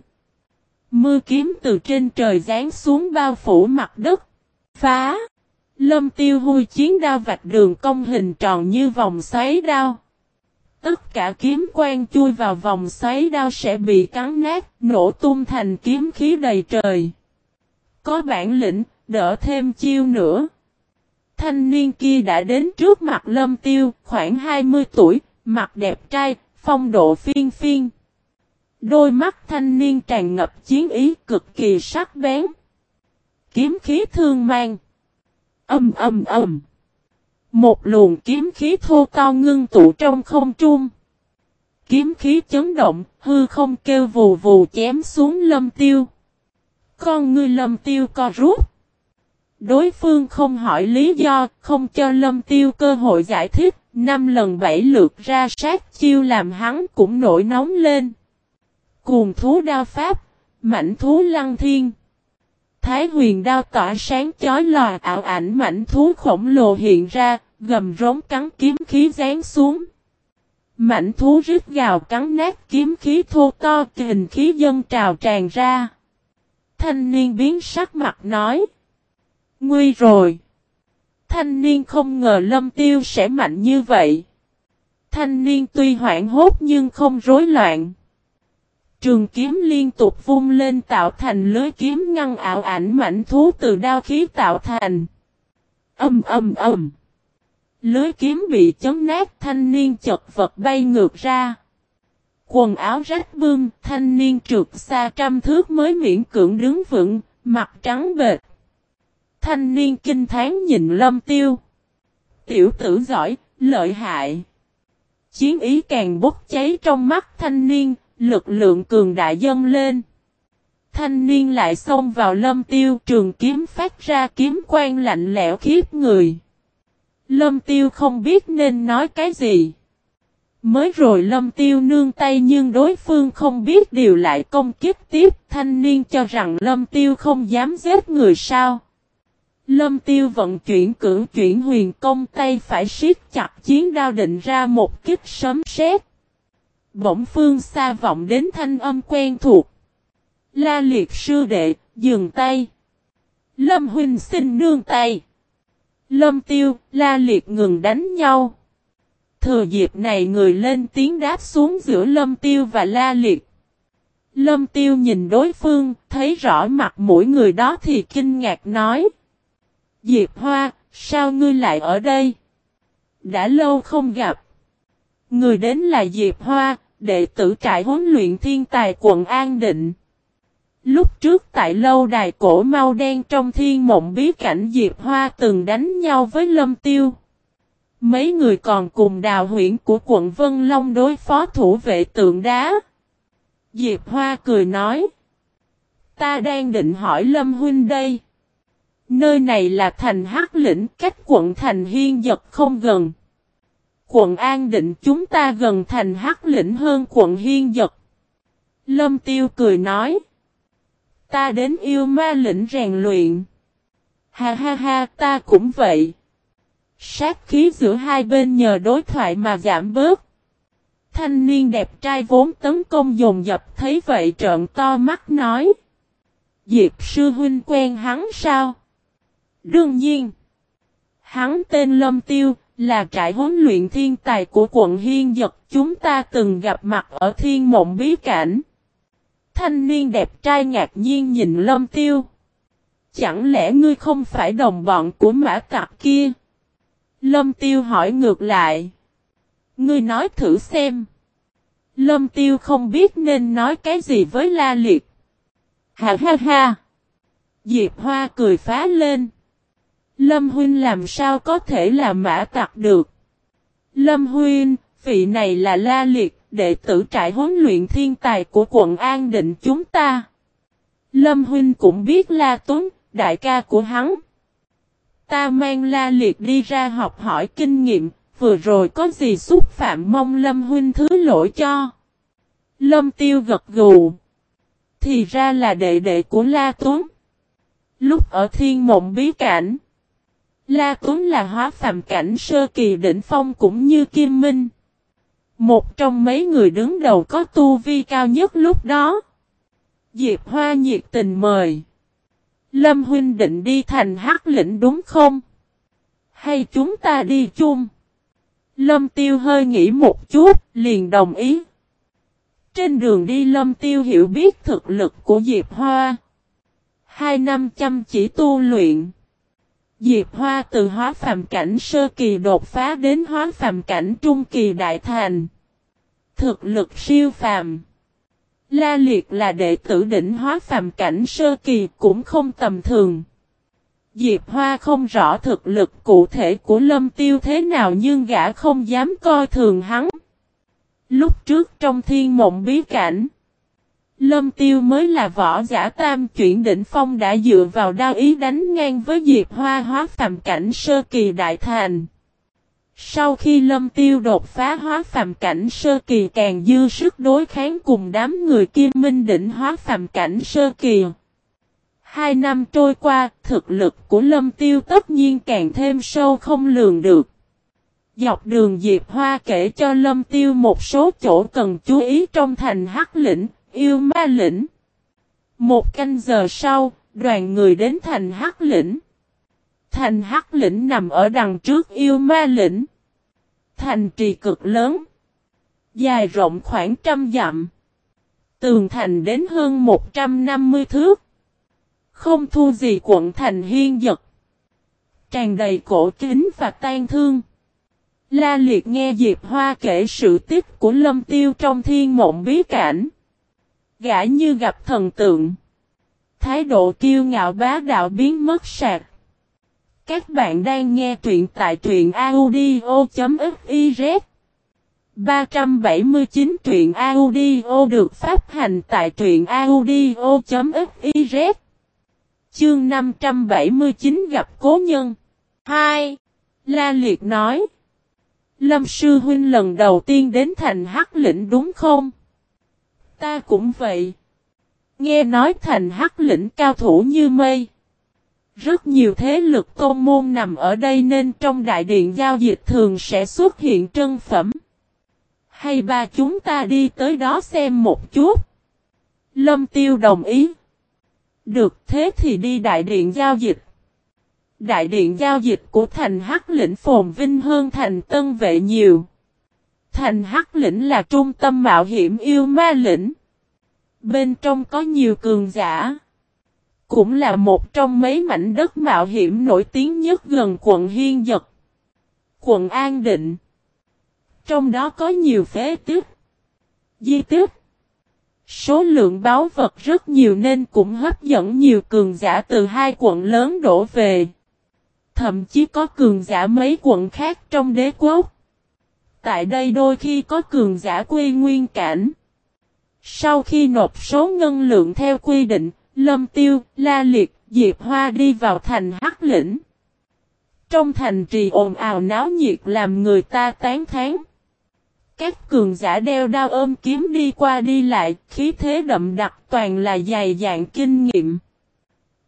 Mưa kiếm từ trên trời giáng xuống bao phủ mặt đất. Phá! Lâm tiêu vui chiến đao vạch đường công hình tròn như vòng xoáy đao. Tất cả kiếm quang chui vào vòng xoáy đao sẽ bị cắn nát, nổ tung thành kiếm khí đầy trời. Có bản lĩnh, đỡ thêm chiêu nữa. Thanh niên kia đã đến trước mặt lâm tiêu, khoảng 20 tuổi, mặt đẹp trai, phong độ phiên phiên. Đôi mắt thanh niên tràn ngập chiến ý cực kỳ sắc bén. Kiếm khí thương mang. Âm âm âm. Một luồng kiếm khí thô to ngưng tụ trong không trung. Kiếm khí chấn động, hư không kêu vù vù chém xuống lâm tiêu. Con ngươi lâm tiêu co rút. Đối phương không hỏi lý do, không cho lâm tiêu cơ hội giải thích, năm lần bảy lượt ra sát chiêu làm hắn cũng nổi nóng lên. Cuồng thú đao pháp, mảnh thú lăng thiên. Thái huyền đao tỏa sáng chói lòa ảo ảnh mảnh thú khổng lồ hiện ra, gầm rống cắn kiếm khí rán xuống. Mảnh thú rít gào cắn nát kiếm khí thô to kình khí dân trào tràn ra. Thanh niên biến sắc mặt nói. Nguy rồi. Thanh niên không ngờ lâm tiêu sẽ mạnh như vậy. Thanh niên tuy hoảng hốt nhưng không rối loạn. Trường kiếm liên tục vung lên tạo thành lưới kiếm ngăn ảo ảnh mảnh thú từ đao khí tạo thành. Âm âm âm. Lưới kiếm bị chấn nát thanh niên chật vật bay ngược ra. Quần áo rách bươm, thanh niên trượt xa trăm thước mới miễn cưỡng đứng vững, mặt trắng bệt. Thanh niên kinh thán nhìn lâm tiêu. Tiểu tử giỏi, lợi hại. Chiến ý càng bốc cháy trong mắt thanh niên, lực lượng cường đại dâng lên. Thanh niên lại xông vào lâm tiêu trường kiếm phát ra kiếm quang lạnh lẽo khiếp người. Lâm tiêu không biết nên nói cái gì. Mới rồi lâm tiêu nương tay nhưng đối phương không biết điều lại công kích tiếp thanh niên cho rằng lâm tiêu không dám giết người sao. Lâm tiêu vận chuyển cưỡng chuyển huyền công tay phải siết chặt chiến đao định ra một kích sấm sét. Bỗng phương xa vọng đến thanh âm quen thuộc. La liệt sư đệ, dừng tay. Lâm huynh xin nương tay. Lâm tiêu, la liệt ngừng đánh nhau. Thừa dịp này người lên tiếng đáp xuống giữa lâm tiêu và la liệt. Lâm tiêu nhìn đối phương, thấy rõ mặt mỗi người đó thì kinh ngạc nói. Diệp Hoa, sao ngươi lại ở đây? Đã lâu không gặp. Người đến là Diệp Hoa, đệ tử trại huấn luyện thiên tài quận An Định. Lúc trước tại lâu đài cổ mau đen trong thiên mộng bí cảnh Diệp Hoa từng đánh nhau với Lâm Tiêu. Mấy người còn cùng đào huyển của quận Vân Long đối phó thủ vệ tượng đá. Diệp Hoa cười nói. Ta đang định hỏi Lâm Huynh đây. Nơi này là thành Hắc Lĩnh cách quận thành Hiên Giật không gần. Quận An Định chúng ta gần thành Hắc Lĩnh hơn quận Hiên Giật. Lâm Tiêu cười nói. Ta đến yêu ma lĩnh rèn luyện. Ha ha ha, ta cũng vậy. Sát khí giữa hai bên nhờ đối thoại mà giảm bớt. Thanh niên đẹp trai vốn tấn công dồn dập thấy vậy trợn to mắt nói. Diệp sư huynh quen hắn sao? Đương nhiên. Hắn tên Lâm Tiêu, là trại huấn luyện thiên tài của quận Hiên Dật. Chúng ta từng gặp mặt ở thiên mộng bí cảnh. Thanh niên đẹp trai ngạc nhiên nhìn Lâm Tiêu. Chẳng lẽ ngươi không phải đồng bọn của mã tặc kia? Lâm Tiêu hỏi ngược lại. Ngươi nói thử xem. Lâm Tiêu không biết nên nói cái gì với La Liệt. Ha ha ha. Diệp Hoa cười phá lên. Lâm Huynh làm sao có thể là mã tặc được. Lâm Huynh, vị này là La Liệt, đệ tử trại huấn luyện thiên tài của quận An Định chúng ta. Lâm Huynh cũng biết La Tuấn, đại ca của hắn. Ta mang La Liệt đi ra học hỏi kinh nghiệm, vừa rồi có gì xúc phạm mong Lâm Huynh thứ lỗi cho. Lâm Tiêu gật gù. Thì ra là đệ đệ của La Tuấn. Lúc ở thiên mộng bí cảnh. La Tuấn là hóa phàm cảnh sơ kỳ đỉnh phong cũng như Kim Minh. Một trong mấy người đứng đầu có tu vi cao nhất lúc đó. Diệp Hoa nhiệt tình mời. Lâm huynh định đi thành hắc lĩnh đúng không? Hay chúng ta đi chung? Lâm Tiêu hơi nghĩ một chút, liền đồng ý. Trên đường đi Lâm Tiêu hiểu biết thực lực của Diệp Hoa. Hai năm chăm chỉ tu luyện. Diệp Hoa từ hóa phàm cảnh sơ kỳ đột phá đến hóa phàm cảnh trung kỳ đại thành. Thực lực siêu phàm. La Liệt là đệ tử đỉnh hóa phàm cảnh sơ kỳ cũng không tầm thường. Diệp Hoa không rõ thực lực cụ thể của Lâm Tiêu thế nào nhưng gã không dám coi thường hắn. Lúc trước trong thiên mộng bí cảnh, Lâm Tiêu mới là võ giả tam chuyển đỉnh phong đã dựa vào đao ý đánh ngang với Diệp Hoa hóa phàm cảnh sơ kỳ đại thành. Sau khi Lâm Tiêu đột phá hóa phàm cảnh sơ kỳ càng dư sức đối kháng cùng đám người kim minh đỉnh hóa phàm cảnh sơ kỳ. Hai năm trôi qua, thực lực của Lâm Tiêu tất nhiên càng thêm sâu không lường được. Dọc đường Diệp Hoa kể cho Lâm Tiêu một số chỗ cần chú ý trong thành Hắc Lĩnh, yêu ma lĩnh. Một canh giờ sau, đoàn người đến thành Hắc Lĩnh. Thành Hắc Lĩnh nằm ở đằng trước yêu ma lĩnh. Thành trì cực lớn. Dài rộng khoảng trăm dặm. Tường thành đến hơn 150 thước. Không thu gì quận thành hiên giật. Tràn đầy cổ kính và tan thương. La Liệt nghe Diệp Hoa kể sự tích của Lâm Tiêu trong thiên mộng bí cảnh. Gã như gặp thần tượng. Thái độ kiêu ngạo bá đạo biến mất sạc. Các bạn đang nghe truyện tại truyện audio.fiz 379 truyện audio được phát hành tại truyện audio.fiz Chương 579 gặp cố nhân 2. La Liệt nói Lâm Sư Huynh lần đầu tiên đến thành Hắc Lĩnh đúng không? Ta cũng vậy. Nghe nói thành Hắc Lĩnh cao thủ như mây. Rất nhiều thế lực tôn môn nằm ở đây nên trong đại điện giao dịch thường sẽ xuất hiện trân phẩm. Hay ba chúng ta đi tới đó xem một chút. Lâm Tiêu đồng ý. Được thế thì đi đại điện giao dịch. Đại điện giao dịch của thành Hắc lĩnh phồn vinh hơn thành Tân Vệ nhiều. Thành Hắc lĩnh là trung tâm mạo hiểm yêu ma lĩnh. Bên trong có nhiều cường giả. Cũng là một trong mấy mảnh đất mạo hiểm nổi tiếng nhất gần quận Hiên Dật. Quận An Định. Trong đó có nhiều phế tích. Di tích. Số lượng báo vật rất nhiều nên cũng hấp dẫn nhiều cường giả từ hai quận lớn đổ về. Thậm chí có cường giả mấy quận khác trong đế quốc. Tại đây đôi khi có cường giả quy nguyên cảnh. Sau khi nộp số ngân lượng theo quy định, Lâm Tiêu, La Liệt, Diệp Hoa đi vào thành Hắc Lĩnh. Trong thành trì ồn ào náo nhiệt làm người ta tán thán. Các cường giả đeo đao ôm kiếm đi qua đi lại, khí thế đậm đặc toàn là dày dạng kinh nghiệm.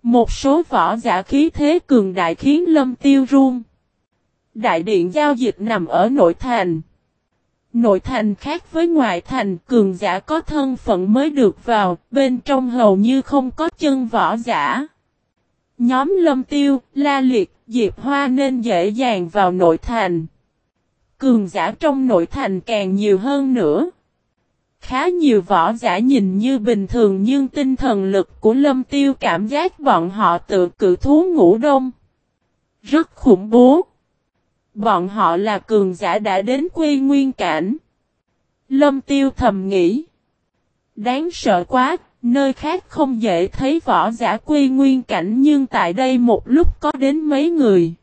Một số võ giả khí thế cường đại khiến lâm tiêu run. Đại điện giao dịch nằm ở nội thành. Nội thành khác với ngoại thành cường giả có thân phận mới được vào, bên trong hầu như không có chân võ giả. Nhóm lâm tiêu, la liệt, diệp hoa nên dễ dàng vào nội thành. Cường giả trong nội thành càng nhiều hơn nữa. Khá nhiều võ giả nhìn như bình thường nhưng tinh thần lực của lâm tiêu cảm giác bọn họ tự cự thú ngủ đông. Rất khủng bố. Bọn họ là cường giả đã đến quy nguyên cảnh. Lâm tiêu thầm nghĩ. Đáng sợ quá, nơi khác không dễ thấy võ giả quy nguyên cảnh nhưng tại đây một lúc có đến mấy người.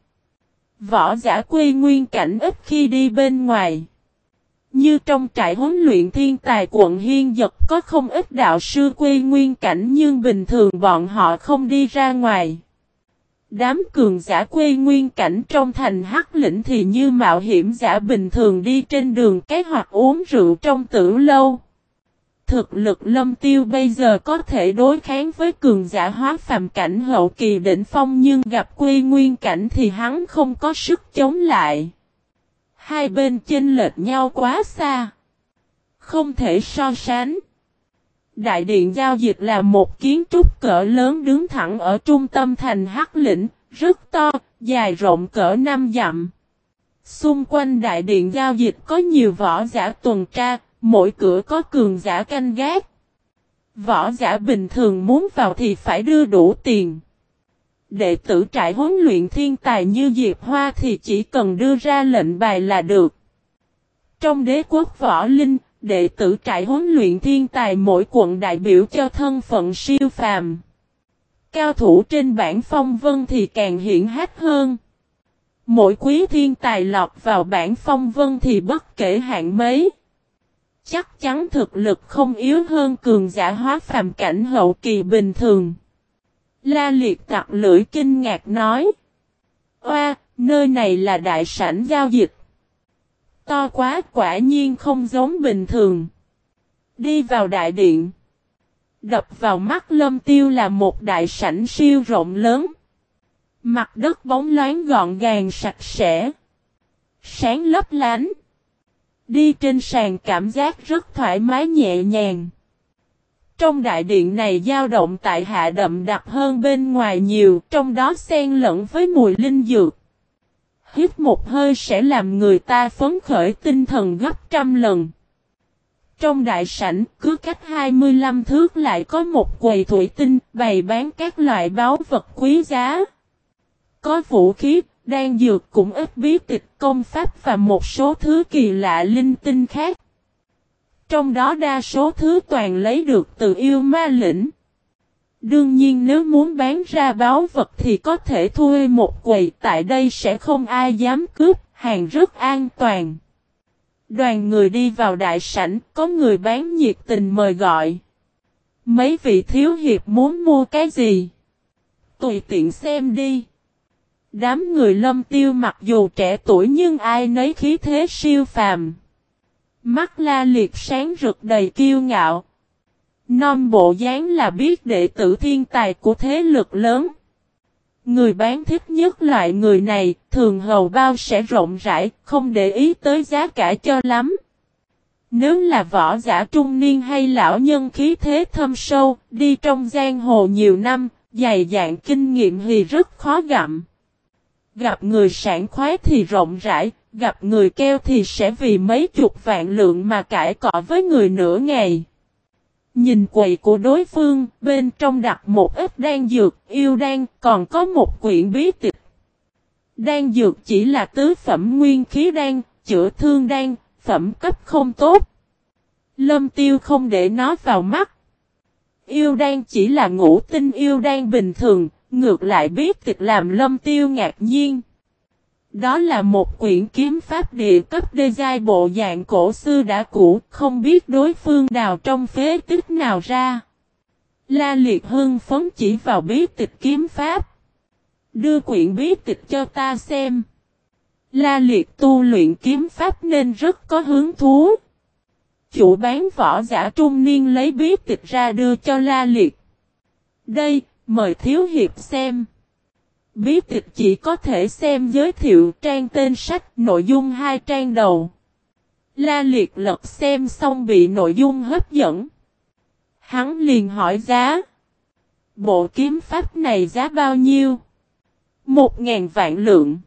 Võ giả quy nguyên cảnh ít khi đi bên ngoài. Như trong trại huấn luyện thiên tài quận Hiên Dật có không ít đạo sư quy nguyên cảnh nhưng bình thường bọn họ không đi ra ngoài. Đám cường giả quê nguyên cảnh trong thành hắc lĩnh thì như mạo hiểm giả bình thường đi trên đường cái hoặc uống rượu trong tử lâu. Thực lực lâm tiêu bây giờ có thể đối kháng với cường giả hóa phàm cảnh hậu kỳ đỉnh phong nhưng gặp quê nguyên cảnh thì hắn không có sức chống lại. Hai bên chênh lệch nhau quá xa. Không thể so sánh. Đại điện giao dịch là một kiến trúc cỡ lớn đứng thẳng ở trung tâm thành Hắc Lĩnh, rất to, dài rộng cỡ 5 dặm. Xung quanh đại điện giao dịch có nhiều võ giả tuần tra, mỗi cửa có cường giả canh gác. Võ giả bình thường muốn vào thì phải đưa đủ tiền. Đệ tử trại huấn luyện thiên tài như Diệp Hoa thì chỉ cần đưa ra lệnh bài là được. Trong đế quốc võ linh, đệ tử trại huấn luyện thiên tài mỗi quận đại biểu cho thân phận siêu phàm. Cao thủ trên bản phong vân thì càng hiển hách hơn. Mỗi quý thiên tài lọt vào bản phong vân thì bất kể hạng mấy. Chắc chắn thực lực không yếu hơn cường giả hóa phàm cảnh hậu kỳ bình thường. La liệt tặc lưỡi kinh ngạc nói. Oa, nơi này là đại sảnh giao dịch. To quá quả nhiên không giống bình thường. Đi vào đại điện. Đập vào mắt lâm tiêu là một đại sảnh siêu rộng lớn. Mặt đất bóng loáng gọn gàng sạch sẽ. Sáng lấp lánh. Đi trên sàn cảm giác rất thoải mái nhẹ nhàng. Trong đại điện này dao động tại hạ đậm đặc hơn bên ngoài nhiều, trong đó xen lẫn với mùi linh dược. Hít một hơi sẽ làm người ta phấn khởi tinh thần gấp trăm lần. Trong đại sảnh, cứ cách 25 thước lại có một quầy thủy tinh bày bán các loại báo vật quý giá. Có vũ khí, đan dược cũng ít bí tịch công pháp và một số thứ kỳ lạ linh tinh khác. Trong đó đa số thứ toàn lấy được từ yêu ma lĩnh. Đương nhiên nếu muốn bán ra báo vật thì có thể thuê một quầy tại đây sẽ không ai dám cướp, hàng rất an toàn. Đoàn người đi vào đại sảnh, có người bán nhiệt tình mời gọi. Mấy vị thiếu hiệp muốn mua cái gì? Tùy tiện xem đi. Đám người lâm tiêu mặc dù trẻ tuổi nhưng ai nấy khí thế siêu phàm. Mắt la liệt sáng rực đầy kiêu ngạo. Non bộ dáng là biết đệ tử thiên tài của thế lực lớn. Người bán thích nhất loại người này, thường hầu bao sẽ rộng rãi, không để ý tới giá cả cho lắm. Nếu là võ giả trung niên hay lão nhân khí thế thâm sâu, đi trong giang hồ nhiều năm, dày dạng kinh nghiệm thì rất khó gặm. Gặp người sản khoái thì rộng rãi, gặp người keo thì sẽ vì mấy chục vạn lượng mà cãi cọ với người nửa ngày. Nhìn quầy của đối phương, bên trong đặt một ít đan dược, yêu đan, còn có một quyển bí tịch. Đan dược chỉ là tứ phẩm nguyên khí đan, chữa thương đan, phẩm cấp không tốt. Lâm tiêu không để nó vào mắt. Yêu đan chỉ là ngũ tinh yêu đan bình thường, ngược lại biết tịch làm lâm tiêu ngạc nhiên. Đó là một quyển kiếm pháp địa cấp đê giai bộ dạng cổ xưa đã cũ, không biết đối phương đào trong phế tích nào ra. La Liệt Hưng phấn chỉ vào bí tịch kiếm pháp. Đưa quyển bí tịch cho ta xem. La liệt tu luyện kiếm pháp nên rất có hứng thú. Chủ bán võ giả trung niên lấy bí tịch ra đưa cho La liệt. Đây, mời thiếu hiệp xem. Bí tịch chỉ có thể xem giới thiệu trang tên sách nội dung hai trang đầu. La liệt lật xem xong bị nội dung hấp dẫn. Hắn liền hỏi giá. Bộ kiếm pháp này giá bao nhiêu? Một ngàn vạn lượng.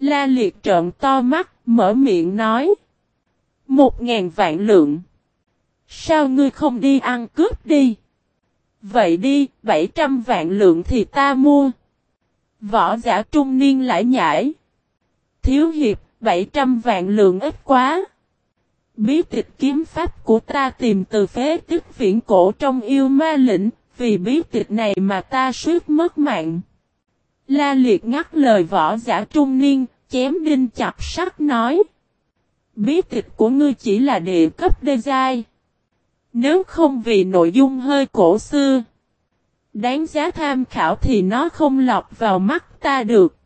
La liệt trợn to mắt, mở miệng nói. Một ngàn vạn lượng. Sao ngươi không đi ăn cướp đi? Vậy đi, 700 vạn lượng thì ta mua. Võ giả trung niên lại nhảy. Thiếu hiệp, 700 vạn lượng ít quá. Bí tịch kiếm pháp của ta tìm từ phế tích viễn cổ trong yêu ma lĩnh, vì bí tịch này mà ta suýt mất mạng. La liệt ngắt lời võ giả trung niên, chém đinh chặt sắt nói. Bí tịch của ngươi chỉ là địa cấp đê giai. Nếu không vì nội dung hơi cổ xưa. Đáng giá tham khảo thì nó không lọt vào mắt ta được.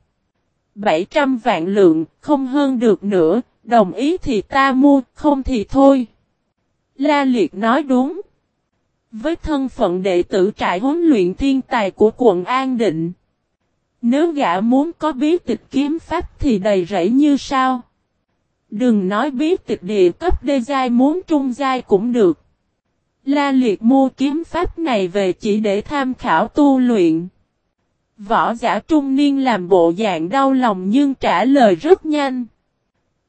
700 vạn lượng, không hơn được nữa, đồng ý thì ta mua, không thì thôi. La Liệt nói đúng. Với thân phận đệ tử trại huấn luyện thiên tài của quận An Định. Nếu gã muốn có bí tịch kiếm pháp thì đầy rẫy như sao. Đừng nói bí tịch địa cấp đê giai muốn trung giai cũng được. La liệt mua kiếm pháp này về chỉ để tham khảo tu luyện. Võ giả trung niên làm bộ dạng đau lòng nhưng trả lời rất nhanh.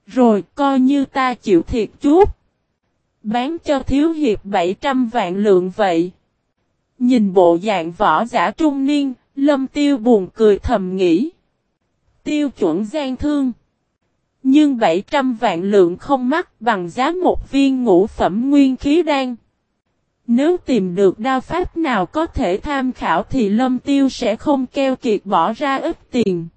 Rồi coi như ta chịu thiệt chút. Bán cho thiếu hiệp 700 vạn lượng vậy. Nhìn bộ dạng võ giả trung niên, lâm tiêu buồn cười thầm nghĩ. Tiêu chuẩn gian thương. Nhưng 700 vạn lượng không mắc bằng giá một viên ngũ phẩm nguyên khí đan. Nếu tìm được đao pháp nào có thể tham khảo thì lâm tiêu sẽ không keo kiệt bỏ ra ít tiền.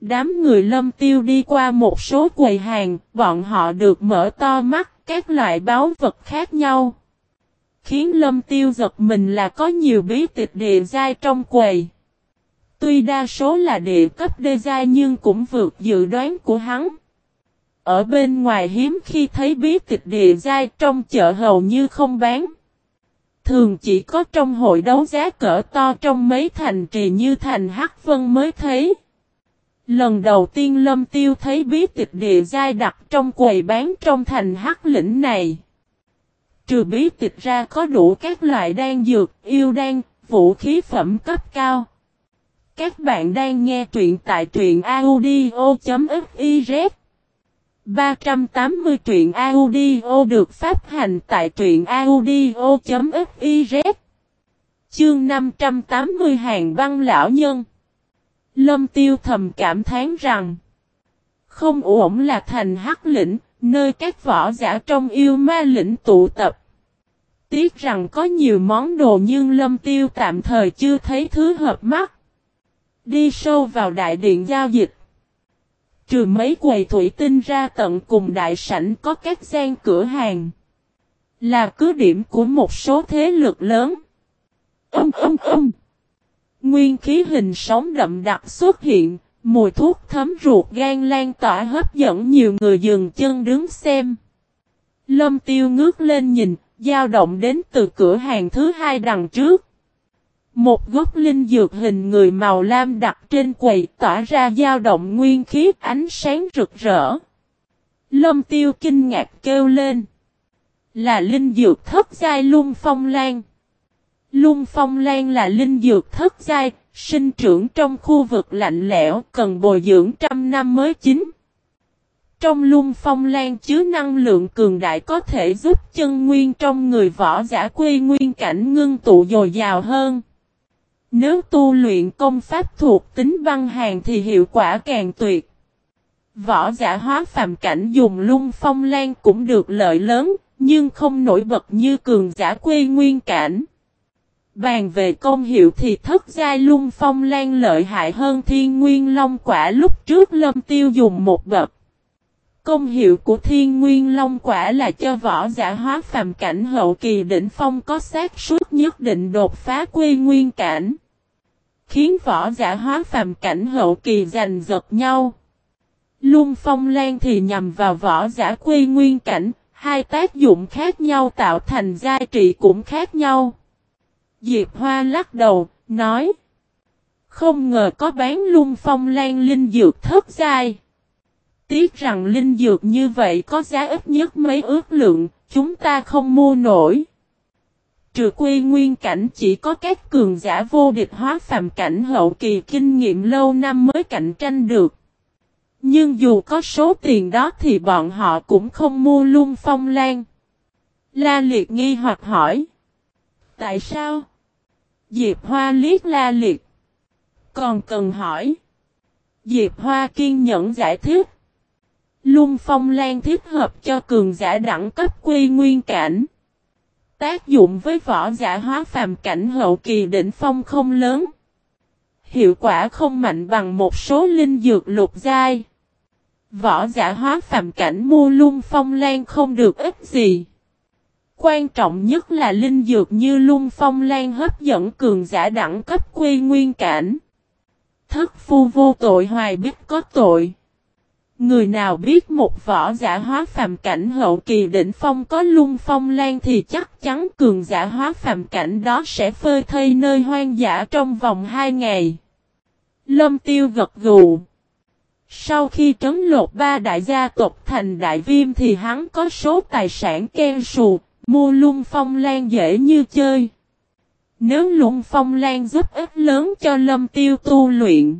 Đám người lâm tiêu đi qua một số quầy hàng, bọn họ được mở to mắt các loại báo vật khác nhau. Khiến lâm tiêu giật mình là có nhiều bí tịch địa giai trong quầy. Tuy đa số là địa cấp đê giai nhưng cũng vượt dự đoán của hắn. Ở bên ngoài hiếm khi thấy bí tịch địa giai trong chợ hầu như không bán. Thường chỉ có trong hội đấu giá cỡ to trong mấy thành trì như thành Hắc Vân mới thấy. Lần đầu tiên Lâm Tiêu thấy bí tịch địa giai đặt trong quầy bán trong thành Hắc lĩnh này. Trừ bí tịch ra có đủ các loại đan dược, yêu đan, vũ khí phẩm cấp cao. Các bạn đang nghe truyện tại truyện audio.fif 380 truyện audio được phát hành tại truyện audio.fiz Chương 580 hàng băng lão nhân Lâm tiêu thầm cảm thán rằng Không ổn là thành hắc lĩnh, nơi các võ giả trong yêu ma lĩnh tụ tập. Tiếc rằng có nhiều món đồ nhưng lâm tiêu tạm thời chưa thấy thứ hợp mắt. Đi sâu vào đại điện giao dịch. Trừ mấy quầy thủy tinh ra tận cùng đại sảnh có các gian cửa hàng. Là cứ điểm của một số thế lực lớn. Âm âm âm. Nguyên khí hình sóng đậm đặc xuất hiện, mùi thuốc thấm ruột gan lan tỏa hấp dẫn nhiều người dừng chân đứng xem. Lâm tiêu ngước lên nhìn, dao động đến từ cửa hàng thứ hai đằng trước. Một gốc linh dược hình người màu lam đặt trên quầy tỏa ra dao động nguyên khí ánh sáng rực rỡ. Lâm tiêu kinh ngạc kêu lên. Là linh dược thất giai lung phong lan. Lung phong lan là linh dược thất giai, sinh trưởng trong khu vực lạnh lẽo cần bồi dưỡng trăm năm mới chín. Trong lung phong lan chứa năng lượng cường đại có thể giúp chân nguyên trong người võ giả quy nguyên cảnh ngưng tụ dồi dào hơn. Nếu tu luyện công pháp thuộc tính băng hàng thì hiệu quả càng tuyệt. Võ giả hóa phàm cảnh dùng lung phong lan cũng được lợi lớn, nhưng không nổi bật như cường giả quê nguyên cảnh. Bàn về công hiệu thì thất giai lung phong lan lợi hại hơn thiên nguyên long quả lúc trước lâm tiêu dùng một bậc. Công hiệu của thiên nguyên long quả là cho võ giả hóa phàm cảnh hậu kỳ đỉnh phong có xác suất nhất định đột phá quê nguyên cảnh. Khiến võ giả hóa phàm cảnh hậu kỳ giành giật nhau. Lung phong lan thì nhằm vào võ giả quy nguyên cảnh, hai tác dụng khác nhau tạo thành gia trị cũng khác nhau. Diệp Hoa lắc đầu, nói. Không ngờ có bán lung phong lan linh dược thất giai. Tiếc rằng linh dược như vậy có giá ít nhất mấy ước lượng, chúng ta không mua nổi. Trừ quy nguyên cảnh chỉ có các cường giả vô địch hóa phàm cảnh hậu kỳ kinh nghiệm lâu năm mới cạnh tranh được. Nhưng dù có số tiền đó thì bọn họ cũng không mua luôn phong lan. La liệt nghi hoặc hỏi. Tại sao? Diệp Hoa liếc la liệt. Còn cần hỏi. Diệp Hoa kiên nhẫn giải thích. Lung phong lan thiết hợp cho cường giả đẳng cấp quy nguyên cảnh. Tác dụng với võ giả hóa phàm cảnh hậu kỳ đỉnh phong không lớn. Hiệu quả không mạnh bằng một số linh dược lục giai. Võ giả hóa phàm cảnh mua lung phong lan không được ít gì. Quan trọng nhất là linh dược như lung phong lan hấp dẫn cường giả đẳng cấp quy nguyên cảnh. Thất phu vô tội hoài biết có tội. Người nào biết một võ giả hóa phàm cảnh hậu kỳ đỉnh phong có lung phong lan thì chắc chắn cường giả hóa phàm cảnh đó sẽ phơi thây nơi hoang dã trong vòng hai ngày. Lâm tiêu gật gù. Sau khi trấn lột ba đại gia tộc thành đại viêm thì hắn có số tài sản ken sù, mua lung phong lan dễ như chơi. Nếu lung phong lan giúp ích lớn cho lâm tiêu tu luyện,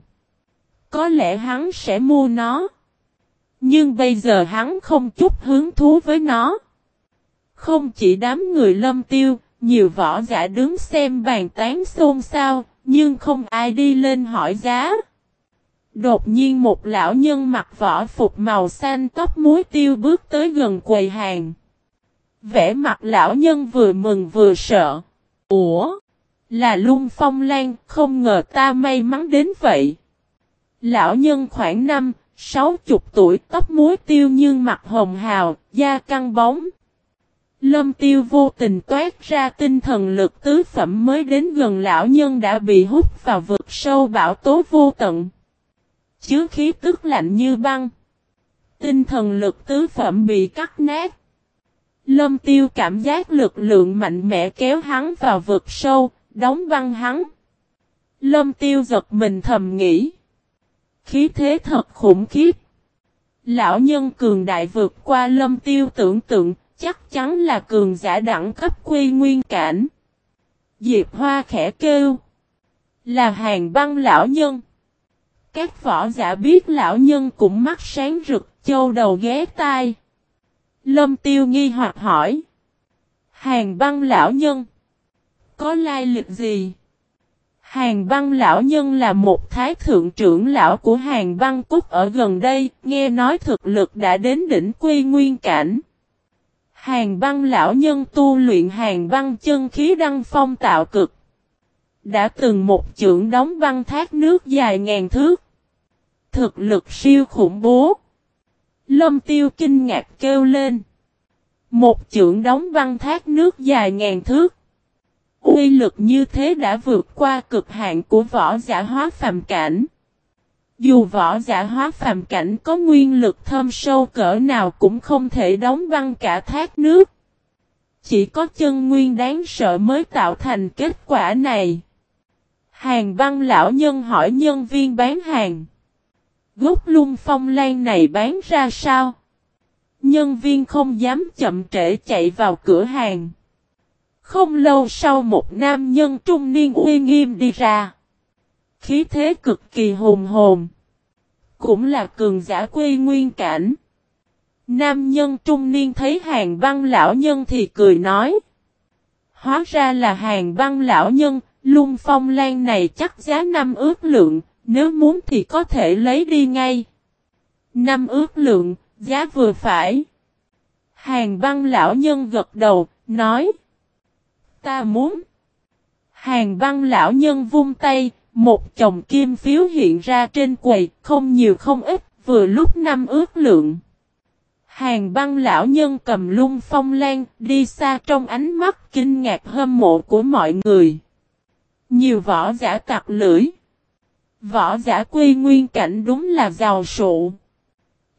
có lẽ hắn sẽ mua nó. Nhưng bây giờ hắn không chút hứng thú với nó. Không chỉ đám người lâm tiêu, nhiều võ giả đứng xem bàn tán xôn xao, nhưng không ai đi lên hỏi giá. Đột nhiên một lão nhân mặc võ phục màu xanh tóc muối tiêu bước tới gần quầy hàng. Vẽ mặt lão nhân vừa mừng vừa sợ. Ủa? Là lung phong lan, không ngờ ta may mắn đến vậy. Lão nhân khoảng năm, sáu chục tuổi tóc muối tiêu nhưng mặt hồng hào, da căng bóng. Lâm tiêu vô tình toát ra tinh thần lực tứ phẩm mới đến gần lão nhân đã bị hút vào vực sâu bão tố vô tận. Chứa khí tức lạnh như băng. Tinh thần lực tứ phẩm bị cắt nát. Lâm tiêu cảm giác lực lượng mạnh mẽ kéo hắn vào vực sâu, đóng băng hắn. Lâm tiêu giật mình thầm nghĩ. Khí thế thật khủng khiếp. Lão nhân cường đại vượt qua lâm tiêu tưởng tượng, chắc chắn là cường giả đẳng cấp quy nguyên cảnh. Diệp Hoa khẽ kêu. Là hàng băng lão nhân. Các võ giả biết lão nhân cũng mắt sáng rực, châu đầu ghé tai. Lâm tiêu nghi hoặc hỏi. Hàng băng lão nhân. Có lai lịch gì? Hàng băng lão nhân là một thái thượng trưởng lão của hàng băng cúc ở gần đây, nghe nói thực lực đã đến đỉnh quy nguyên cảnh. Hàng băng lão nhân tu luyện hàng băng chân khí đăng phong tạo cực. Đã từng một trưởng đóng băng thác nước dài ngàn thước. Thực lực siêu khủng bố. Lâm tiêu kinh ngạc kêu lên. Một trưởng đóng băng thác nước dài ngàn thước. Uy lực như thế đã vượt qua cực hạn của võ giả hóa phàm cảnh. Dù võ giả hóa phàm cảnh có nguyên lực thâm sâu cỡ nào cũng không thể đóng băng cả thác nước. Chỉ có chân nguyên đáng sợ mới tạo thành kết quả này. Hàng băng lão nhân hỏi nhân viên bán hàng. Gốc lung phong lan này bán ra sao? Nhân viên không dám chậm trễ chạy vào cửa hàng. Không lâu sau một nam nhân trung niên uy nghiêm đi ra. Khí thế cực kỳ hùng hồn. Cũng là cường giả quy nguyên cảnh. Nam nhân trung niên thấy hàng băng lão nhân thì cười nói. Hóa ra là hàng băng lão nhân, lung phong lan này chắc giá năm ước lượng, nếu muốn thì có thể lấy đi ngay. Năm ước lượng, giá vừa phải. Hàng băng lão nhân gật đầu, nói. Ta muốn. Hàng băng lão nhân vung tay, một chồng kim phiếu hiện ra trên quầy, không nhiều không ít, vừa lúc năm ước lượng. Hàng băng lão nhân cầm lung phong lan, đi xa trong ánh mắt kinh ngạc hâm mộ của mọi người. Nhiều võ giả tặc lưỡi. Võ giả quy nguyên cảnh đúng là giàu sụ.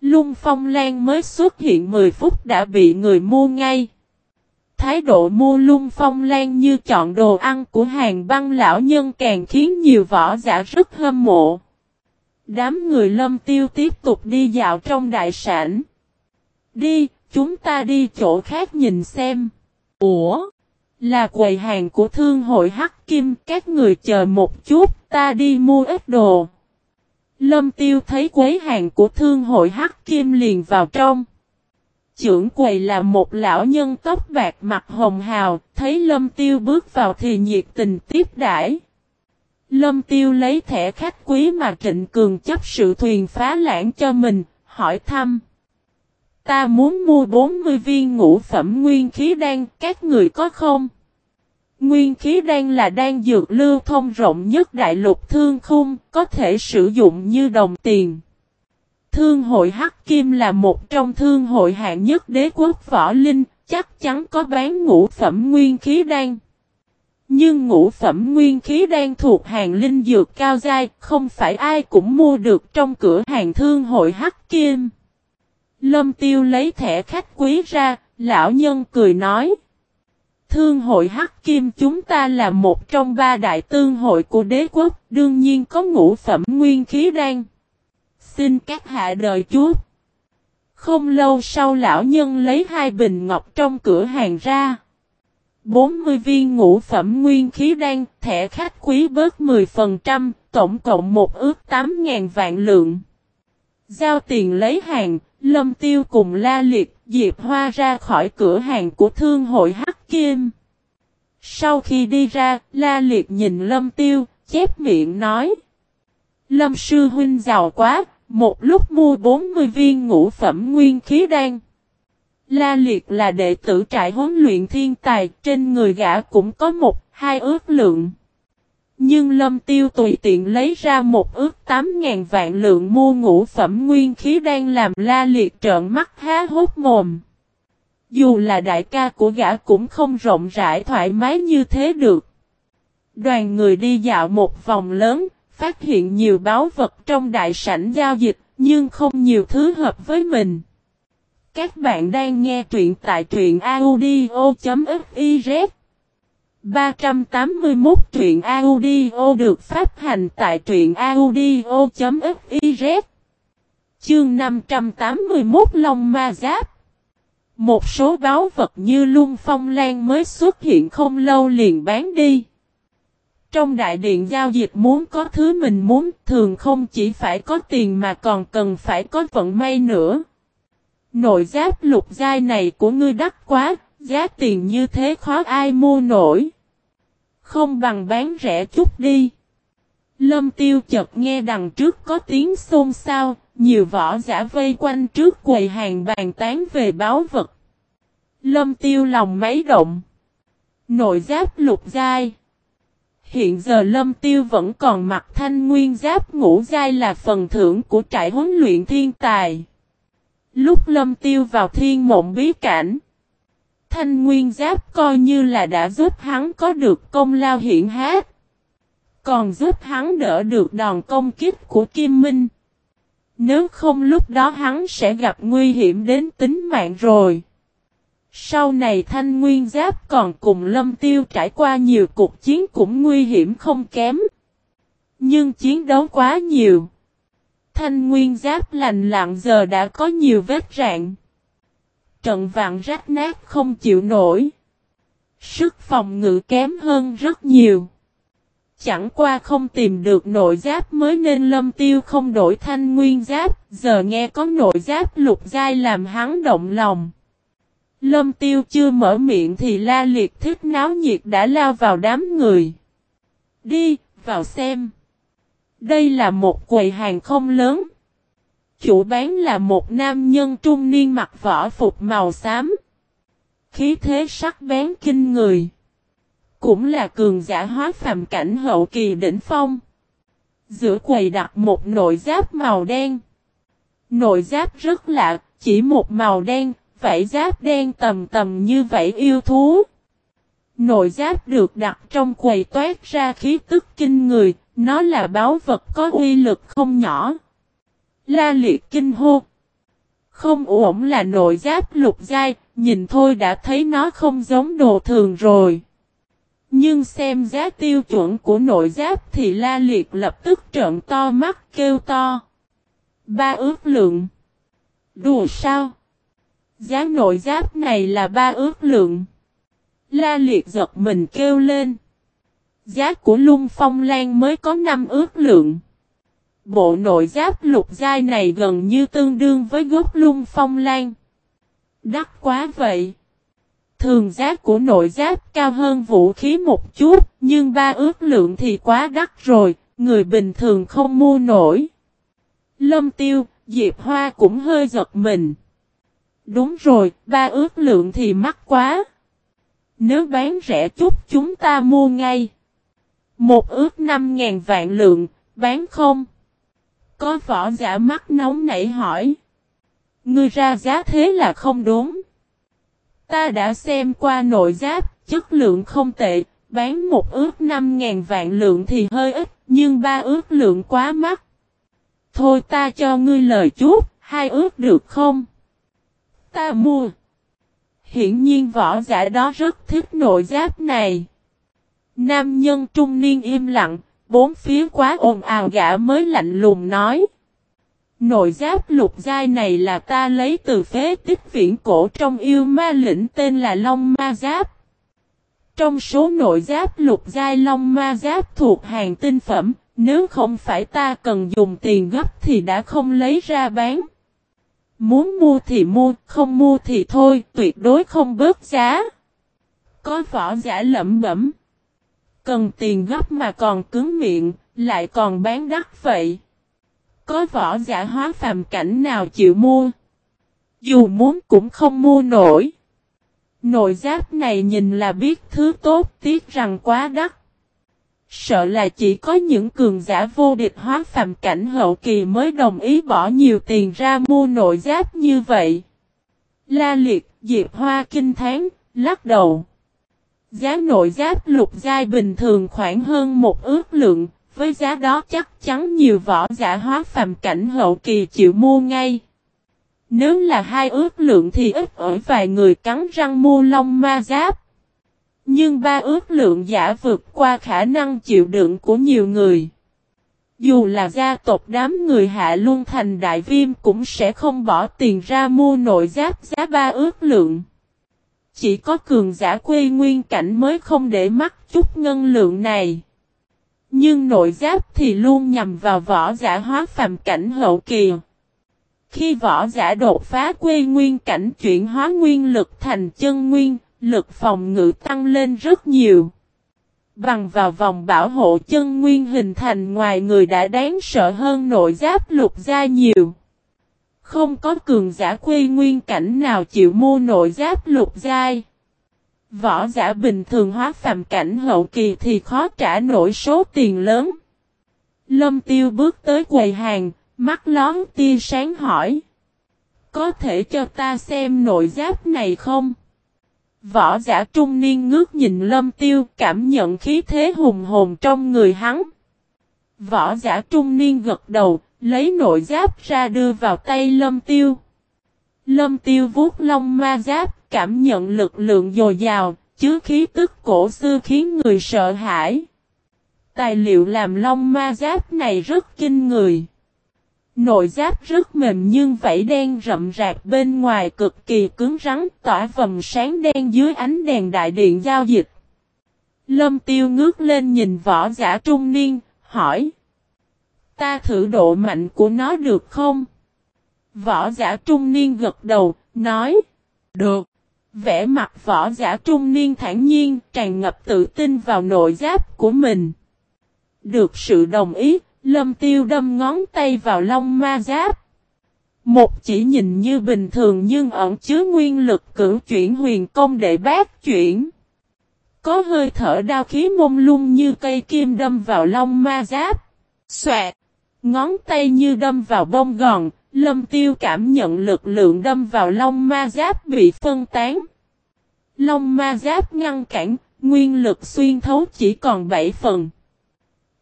Lung Phong Lan mới xuất hiện 10 phút đã bị người mua ngay. Thái độ mua Lung Phong Lan như chọn đồ ăn của hàng băng lão nhân càng khiến nhiều võ giả rất hâm mộ. Đám người lâm tiêu tiếp tục đi dạo trong đại sản. Đi, chúng ta đi chỗ khác nhìn xem. Ủa? Là quầy hàng của thương hội Hắc Kim, các người chờ một chút, ta đi mua ít đồ. Lâm tiêu thấy quấy hàng của thương hội Hắc Kim liền vào trong. Trưởng quầy là một lão nhân tóc bạc mặt hồng hào, thấy lâm tiêu bước vào thì nhiệt tình tiếp đãi. Lâm tiêu lấy thẻ khách quý mà Trịnh Cường chấp sự thuyền phá lãng cho mình, hỏi thăm. Ta muốn mua 40 viên ngũ phẩm nguyên khí đan, các người có không? Nguyên khí đan là đan dược lưu thông rộng nhất đại lục thương khung, có thể sử dụng như đồng tiền. Thương hội Hắc Kim là một trong thương hội hạng nhất đế quốc võ linh, chắc chắn có bán ngũ phẩm nguyên khí đan. Nhưng ngũ phẩm nguyên khí đan thuộc hàng linh dược cao dai, không phải ai cũng mua được trong cửa hàng thương hội Hắc Kim. Lâm Tiêu lấy thẻ khách quý ra, lão nhân cười nói. Thương hội Hắc Kim chúng ta là một trong ba đại tương hội của đế quốc, đương nhiên có ngũ phẩm nguyên khí đan tin các hạ đợi chút. Không lâu sau lão nhân lấy hai bình ngọc trong cửa hàng ra. 40 viên ngũ phẩm nguyên khí đan, thẻ khách quý bớt 10%, tổng cộng một ước 8.000 vạn lượng. Giao tiền lấy hàng, Lâm Tiêu cùng La Liệt, Diệp Hoa ra khỏi cửa hàng của thương hội Hắc Kim. Sau khi đi ra, La Liệt nhìn Lâm Tiêu, chép miệng nói. Lâm Sư Huynh giàu quá, một lúc mua 40 viên ngũ phẩm nguyên khí đan. La Liệt là đệ tử trại huấn luyện thiên tài, trên người gã cũng có một, hai ước lượng. Nhưng Lâm Tiêu tùy tiện lấy ra một ước 8.000 vạn lượng mua ngũ phẩm nguyên khí đang làm La Liệt trợn mắt há hốt mồm. Dù là đại ca của gã cũng không rộng rãi thoải mái như thế được. Đoàn người đi dạo một vòng lớn, phát hiện nhiều báo vật trong đại sảnh giao dịch, nhưng không nhiều thứ hợp với mình. Các bạn đang nghe truyện tại truyện audio.fiz 381 truyện audio được phát hành tại truyện audio.fiz Chương 581 Long Ma Giáp Một số báo vật như lung phong lan mới xuất hiện không lâu liền bán đi. Trong đại điện giao dịch muốn có thứ mình muốn thường không chỉ phải có tiền mà còn cần phải có vận may nữa. Nội giáp lục giai này của ngươi đắt quá, giá tiền như thế khó ai mua nổi. Không bằng bán rẻ chút đi. Lâm tiêu chợt nghe đằng trước có tiếng xôn xao, nhiều võ giả vây quanh trước quầy hàng bàn tán về báo vật. Lâm tiêu lòng máy động. Nội giáp lục giai. Hiện giờ Lâm Tiêu vẫn còn mặc thanh nguyên giáp ngũ giai là phần thưởng của trại huấn luyện thiên tài. Lúc Lâm Tiêu vào thiên mộng bí cảnh. Thanh nguyên giáp coi như là đã giúp hắn có được công lao hiện hát. Còn giúp hắn đỡ được đòn công kích của Kim Minh. Nếu không lúc đó hắn sẽ gặp nguy hiểm đến tính mạng rồi. Sau này Thanh Nguyên Giáp còn cùng Lâm Tiêu trải qua nhiều cuộc chiến cũng nguy hiểm không kém. Nhưng chiến đấu quá nhiều. Thanh Nguyên Giáp lành lặng giờ đã có nhiều vết rạn. Trận vạn rách nát không chịu nổi. Sức phòng ngự kém hơn rất nhiều. Chẳng qua không tìm được nội giáp mới nên lâm tiêu không đổi thanh nguyên giáp, giờ nghe có nội giáp lục giai làm hắn động lòng. Lâm tiêu chưa mở miệng thì la liệt thích náo nhiệt đã lao vào đám người. Đi, vào xem. Đây là một quầy hàng không lớn. Chủ bán là một nam nhân trung niên mặc vỏ phục màu xám. Khí thế sắc bén kinh người. Cũng là cường giả hóa phàm cảnh hậu kỳ đỉnh phong. Giữa quầy đặt một nội giáp màu đen. Nội giáp rất lạ, chỉ một màu đen, vảy giáp đen tầm tầm như vảy yêu thú. Nội giáp được đặt trong quầy toát ra khí tức kinh người, nó là báo vật có uy lực không nhỏ. La liệt kinh hô. Không ổn là nội giáp lục giai, nhìn thôi đã thấy nó không giống đồ thường rồi. Nhưng xem giá tiêu chuẩn của nội giáp thì la liệt lập tức trợn to mắt kêu to. Ba ước lượng. Đùa sao? Giá nội giáp này là ba ước lượng. La liệt giật mình kêu lên. Giá của lung phong lan mới có năm ước lượng. Bộ nội giáp lục giai này gần như tương đương với gốc lung phong lan. Đắt quá vậy. Thường giá của nội giáp cao hơn vũ khí một chút, nhưng ba ước lượng thì quá đắt rồi, người bình thường không mua nổi. Lâm tiêu, Diệp Hoa cũng hơi giật mình. Đúng rồi, ba ước lượng thì mắc quá. Nếu bán rẻ chút chúng ta mua ngay. Một ước năm ngàn vạn lượng, bán không? Có võ giả mắt nóng nảy hỏi. Ngươi ra giá thế là không đúng. Ta đã xem qua nội giáp, chất lượng không tệ, bán một ước năm ngàn vạn lượng thì hơi ít, nhưng ba ước lượng quá mắc. Thôi ta cho ngươi lời chút, hai ước được không? Ta mua. Hiển nhiên võ giả đó rất thích nội giáp này. Nam nhân trung niên im lặng, bốn phía quá ồn ào gã mới lạnh lùng nói. Nội giáp lục giai này là ta lấy từ phế tích viễn cổ trong yêu ma lĩnh tên là Long Ma Giáp. Trong số nội giáp lục giai Long Ma Giáp thuộc hàng tinh phẩm, nếu không phải ta cần dùng tiền gấp thì đã không lấy ra bán. Muốn mua thì mua, không mua thì thôi, tuyệt đối không bớt giá. Có võ giả lẩm bẩm. Cần tiền gấp mà còn cứng miệng, lại còn bán đắt vậy. Có võ giả hóa phàm cảnh nào chịu mua? Dù muốn cũng không mua nổi. Nội giáp này nhìn là biết thứ tốt tiếc rằng quá đắt. Sợ là chỉ có những cường giả vô địch hóa phàm cảnh hậu kỳ mới đồng ý bỏ nhiều tiền ra mua nội giáp như vậy. La liệt, Diệp Hoa kinh tháng, lắc đầu. Giá nội giáp lục giai bình thường khoảng hơn một ước lượng, với giá đó chắc chắn nhiều võ giả hóa phàm cảnh hậu kỳ chịu mua ngay. Nếu là hai ước lượng thì ít ở vài người cắn răng mua long ma giáp. Nhưng ba ước lượng giả vượt qua khả năng chịu đựng của nhiều người. Dù là gia tộc đám người hạ luôn thành đại viêm cũng sẽ không bỏ tiền ra mua nội giáp giá ba ước lượng. Chỉ có cường giả quê nguyên cảnh mới không để mắt chút ngân lượng này. Nhưng nội giáp thì luôn nhằm vào võ giả hóa phàm cảnh hậu kỳ. Khi võ giả đột phá quê nguyên cảnh chuyển hóa nguyên lực thành chân nguyên, lực phòng ngự tăng lên rất nhiều. Bằng vào vòng bảo hộ chân nguyên hình thành ngoài người đã đáng sợ hơn nội giáp lục gia nhiều. Không có cường giả quê nguyên cảnh nào chịu mua nội giáp lục giai. Võ giả bình thường hóa phàm cảnh hậu kỳ thì khó trả nổi số tiền lớn. Lâm tiêu bước tới quầy hàng, mắt lón tia sáng hỏi. Có thể cho ta xem nội giáp này không? Võ giả trung niên ngước nhìn lâm tiêu cảm nhận khí thế hùng hồn trong người hắn. Võ giả trung niên gật đầu, lấy nội giáp ra đưa vào tay lâm tiêu. Lâm tiêu vuốt lông ma giáp, cảm nhận lực lượng dồi dào, chứa khí tức cổ xưa khiến người sợ hãi. Tài liệu làm lông ma giáp này rất kinh người. Nội giáp rất mềm nhưng vảy đen rậm rạc bên ngoài cực kỳ cứng rắn tỏa vầng sáng đen dưới ánh đèn đại điện giao dịch. Lâm tiêu ngước lên nhìn võ giả trung niên, hỏi. Ta thử độ mạnh của nó được không? Võ giả trung niên gật đầu, nói. Được. Vẽ mặt võ giả trung niên thản nhiên, tràn ngập tự tin vào nội giáp của mình. Được sự đồng ý, lâm tiêu đâm ngón tay vào lông ma giáp. Một chỉ nhìn như bình thường nhưng ẩn chứa nguyên lực cử chuyển huyền công để bác chuyển. Có hơi thở đao khí mông lung như cây kim đâm vào lông ma giáp. Xoẹt! Ngón tay như đâm vào bông gòn, lâm tiêu cảm nhận lực lượng đâm vào lông ma giáp bị phân tán. Long ma giáp ngăn cản, nguyên lực xuyên thấu chỉ còn 7 phần.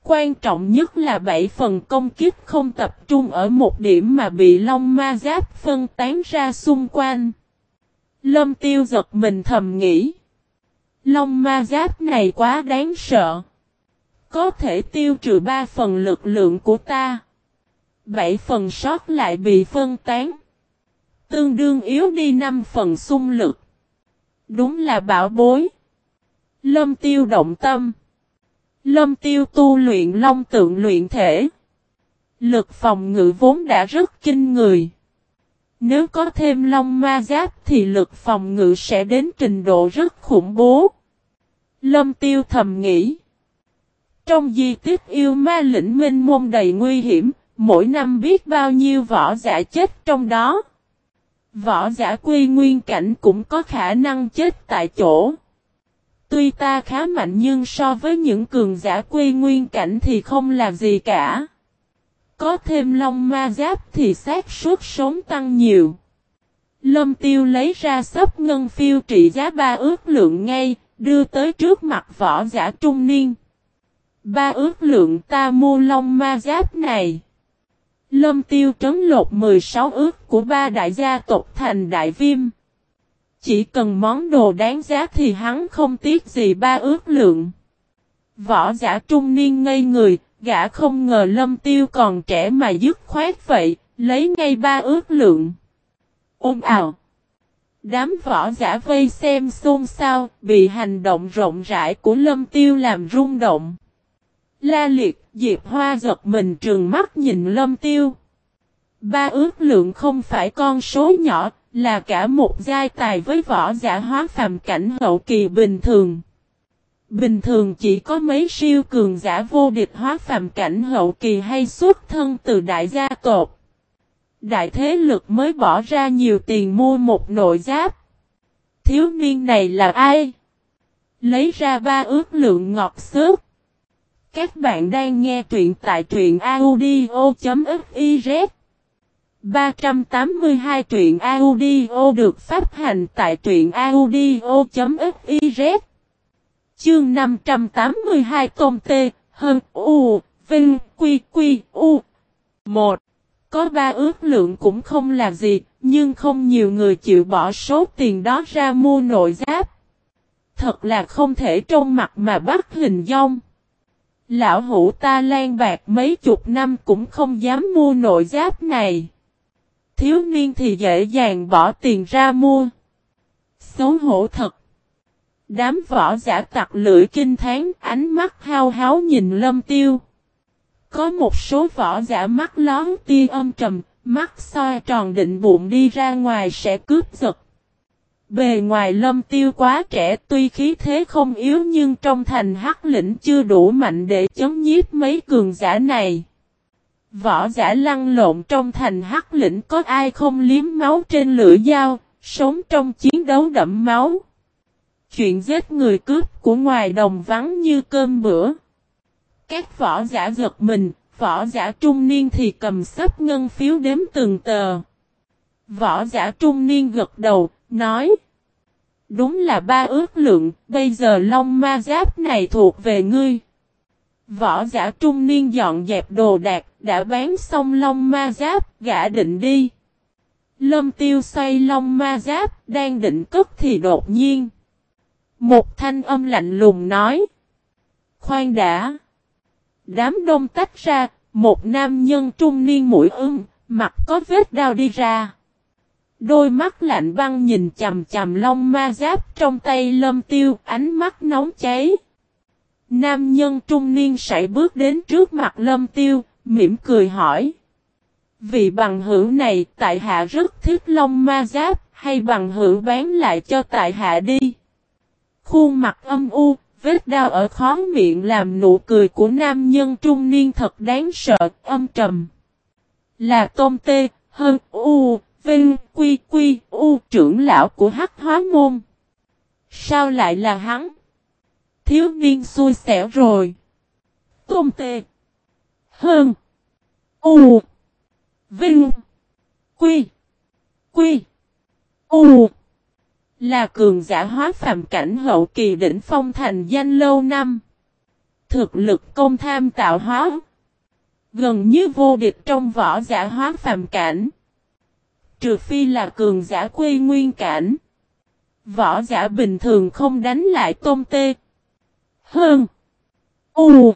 Quan trọng nhất là bảy phần công kích không tập trung ở một điểm mà bị Long Ma Giáp phân tán ra xung quanh. Lâm tiêu giật mình thầm nghĩ. Long Ma Giáp này quá đáng sợ. Có thể tiêu trừ ba phần lực lượng của ta. Bảy phần sót lại bị phân tán. Tương đương yếu đi năm phần xung lực. Đúng là bảo bối. Lâm tiêu động tâm. Lâm tiêu tu luyện long tượng luyện thể. Lực phòng ngự vốn đã rất kinh người. Nếu có thêm long ma giáp thì lực phòng ngự sẽ đến trình độ rất khủng bố. Lâm tiêu thầm nghĩ. Trong di tích yêu ma lĩnh minh môn đầy nguy hiểm, mỗi năm biết bao nhiêu võ giả chết trong đó. Võ giả quy nguyên cảnh cũng có khả năng chết tại chỗ. Tuy ta khá mạnh nhưng so với những cường giả quy nguyên cảnh thì không là gì cả. Có thêm long ma giáp thì xác suất sống tăng nhiều. Lâm tiêu lấy ra sấp ngân phiêu trị giá ba ước lượng ngay, đưa tới trước mặt võ giả trung niên. Ba ước lượng ta mua long ma giáp này. Lâm tiêu trấn lột 16 ước của ba đại gia tộc thành đại viêm. Chỉ cần món đồ đáng giá thì hắn không tiếc gì ba ước lượng. Võ giả trung niên ngây người, gã không ngờ lâm tiêu còn trẻ mà dứt khoát vậy, lấy ngay ba ước lượng. Ôm ào! Đám võ giả vây xem xôn xao, bị hành động rộng rãi của lâm tiêu làm rung động. La liệt, Diệp Hoa giật mình trừng mắt nhìn lâm tiêu. Ba ước lượng không phải con số nhỏ, là cả một giai tài với võ giả hóa phàm cảnh hậu kỳ bình thường. Bình thường chỉ có mấy siêu cường giả vô địch hóa phàm cảnh hậu kỳ hay xuất thân từ đại gia tộc. Đại thế lực mới bỏ ra nhiều tiền mua một nội giáp. Thiếu niên này là ai? Lấy ra ba ước lượng ngọt xước. Các bạn đang nghe truyện tại truyện audio.fif 382 truyện audio được phát hành tại truyện audio.fiz Chương 582 Tôn Tê, Hơn, U, Vinh, Quy, Quy, U 1. Có ba ước lượng cũng không là gì, nhưng không nhiều người chịu bỏ số tiền đó ra mua nội giáp. Thật là không thể trông mặt mà bắt hình dong. Lão hủ ta lan bạc mấy chục năm cũng không dám mua nội giáp này. Thiếu niên thì dễ dàng bỏ tiền ra mua. Xấu hổ thật. Đám võ giả tặc lưỡi kinh tháng ánh mắt hao háo nhìn lâm tiêu. Có một số võ giả mắt lón tia âm trầm, mắt soi tròn định bụng đi ra ngoài sẽ cướp giật. Bề ngoài lâm tiêu quá trẻ tuy khí thế không yếu nhưng trong thành hắc lĩnh chưa đủ mạnh để chống nhiếp mấy cường giả này. Võ giả lăn lộn trong thành hắc lĩnh có ai không liếm máu trên lưỡi dao, sống trong chiến đấu đậm máu. Chuyện giết người cướp của ngoài đồng vắng như cơm bữa. Các võ giả giật mình, võ giả trung niên thì cầm sấp ngân phiếu đếm từng tờ. Võ giả trung niên gật đầu, nói. Đúng là ba ước lượng, bây giờ long ma giáp này thuộc về ngươi. Võ giả trung niên dọn dẹp đồ đạc, đã bán xong long ma giáp, gã định đi. Lâm tiêu xoay long ma giáp, đang định cất thì đột nhiên. Một thanh âm lạnh lùng nói. Khoan đã. Đám đông tách ra, một nam nhân trung niên mũi ưng, mặt có vết đau đi ra. Đôi mắt lạnh băng nhìn chầm chầm long ma giáp trong tay lâm tiêu, ánh mắt nóng cháy. Nam nhân trung niên sải bước đến trước mặt lâm tiêu, mỉm cười hỏi. Vị bằng hữu này tại hạ rất thích long ma giáp, hay bằng hữu bán lại cho tại hạ đi. Khuôn mặt âm u, vết đau ở khó miệng làm nụ cười của nam nhân trung niên thật đáng sợ, âm trầm. Là tôm tê, hơn u, vinh, quy quy, u trưởng lão của hắc hóa môn. Sao lại là hắn? Thiếu niên xui xẻo rồi. Tôm tê. Hơn. U. Vinh. Quy. Quy. U. Là cường giả hóa phàm cảnh hậu kỳ đỉnh phong thành danh lâu năm. Thực lực công tham tạo hóa. Gần như vô địch trong võ giả hóa phàm cảnh. Trừ phi là cường giả quê nguyên cảnh. Võ giả bình thường không đánh lại tôm tê. Hơn. U.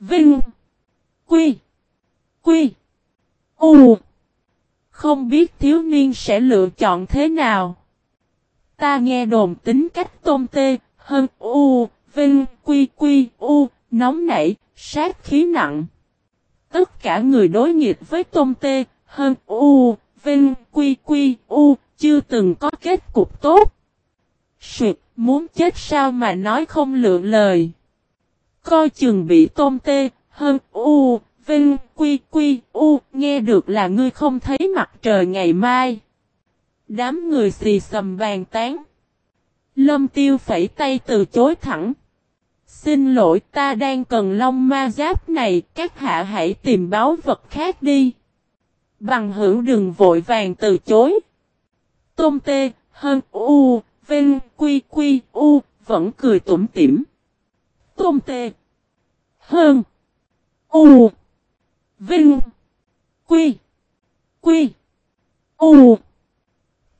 Vinh. Quy. Quy. U. Không biết thiếu niên sẽ lựa chọn thế nào. Ta nghe đồn tính cách tôm tê, hơn u, vinh, quy quy, u, nóng nảy, sát khí nặng. Tất cả người đối nghịch với tôm tê, hơn u, vinh, quy quy, u, chưa từng có kết cục tốt. Suyệt, muốn chết sao mà nói không lựa lời. Coi chừng bị tôm tê, hơn u, vinh, quy quy, u, nghe được là ngươi không thấy mặt trời ngày mai. Đám người xì sầm bàn tán. Lâm tiêu phẩy tay từ chối thẳng. Xin lỗi ta đang cần long ma giáp này, các hạ hãy tìm báo vật khác đi. Bằng hữu đừng vội vàng từ chối. tôm tê, hơn u, vinh, quy quy, u, vẫn cười tủm tỉm. Tôm tê, hơn, u, vinh, quy, quy, u.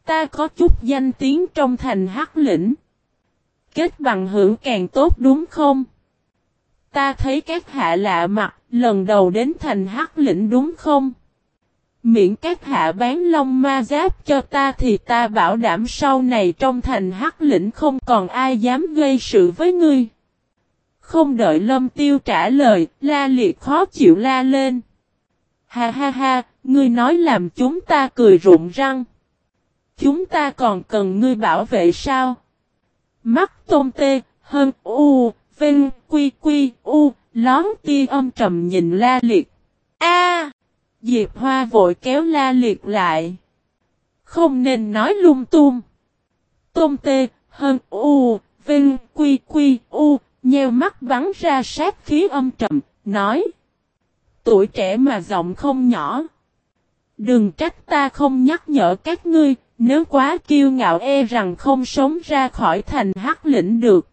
Ta có chút danh tiếng trong thành hắc lĩnh. Kết bằng hữu càng tốt đúng không? Ta thấy các hạ lạ mặt, lần đầu đến thành hắc lĩnh đúng không? Miễn các hạ bán long ma giáp cho ta thì ta bảo đảm sau này trong thành hắc lĩnh không còn ai dám gây sự với ngươi. Không đợi lâm tiêu trả lời, la liệt khó chịu la lên. Ha ha ha, ngươi nói làm chúng ta cười rụng răng. Chúng ta còn cần ngươi bảo vệ sao? Mắt tôm tê, hơn u, vinh, quy quy, u, lón tia âm trầm nhìn la liệt. A! Diệp Hoa vội kéo la liệt lại. Không nên nói lung tung. Tôm tê, hơn u, vinh, quy quy, u, nheo mắt bắn ra sát khí âm trầm, nói. Tuổi trẻ mà giọng không nhỏ. Đừng trách ta không nhắc nhở các ngươi, nếu quá kiêu ngạo e rằng không sống ra khỏi thành hắc lĩnh được.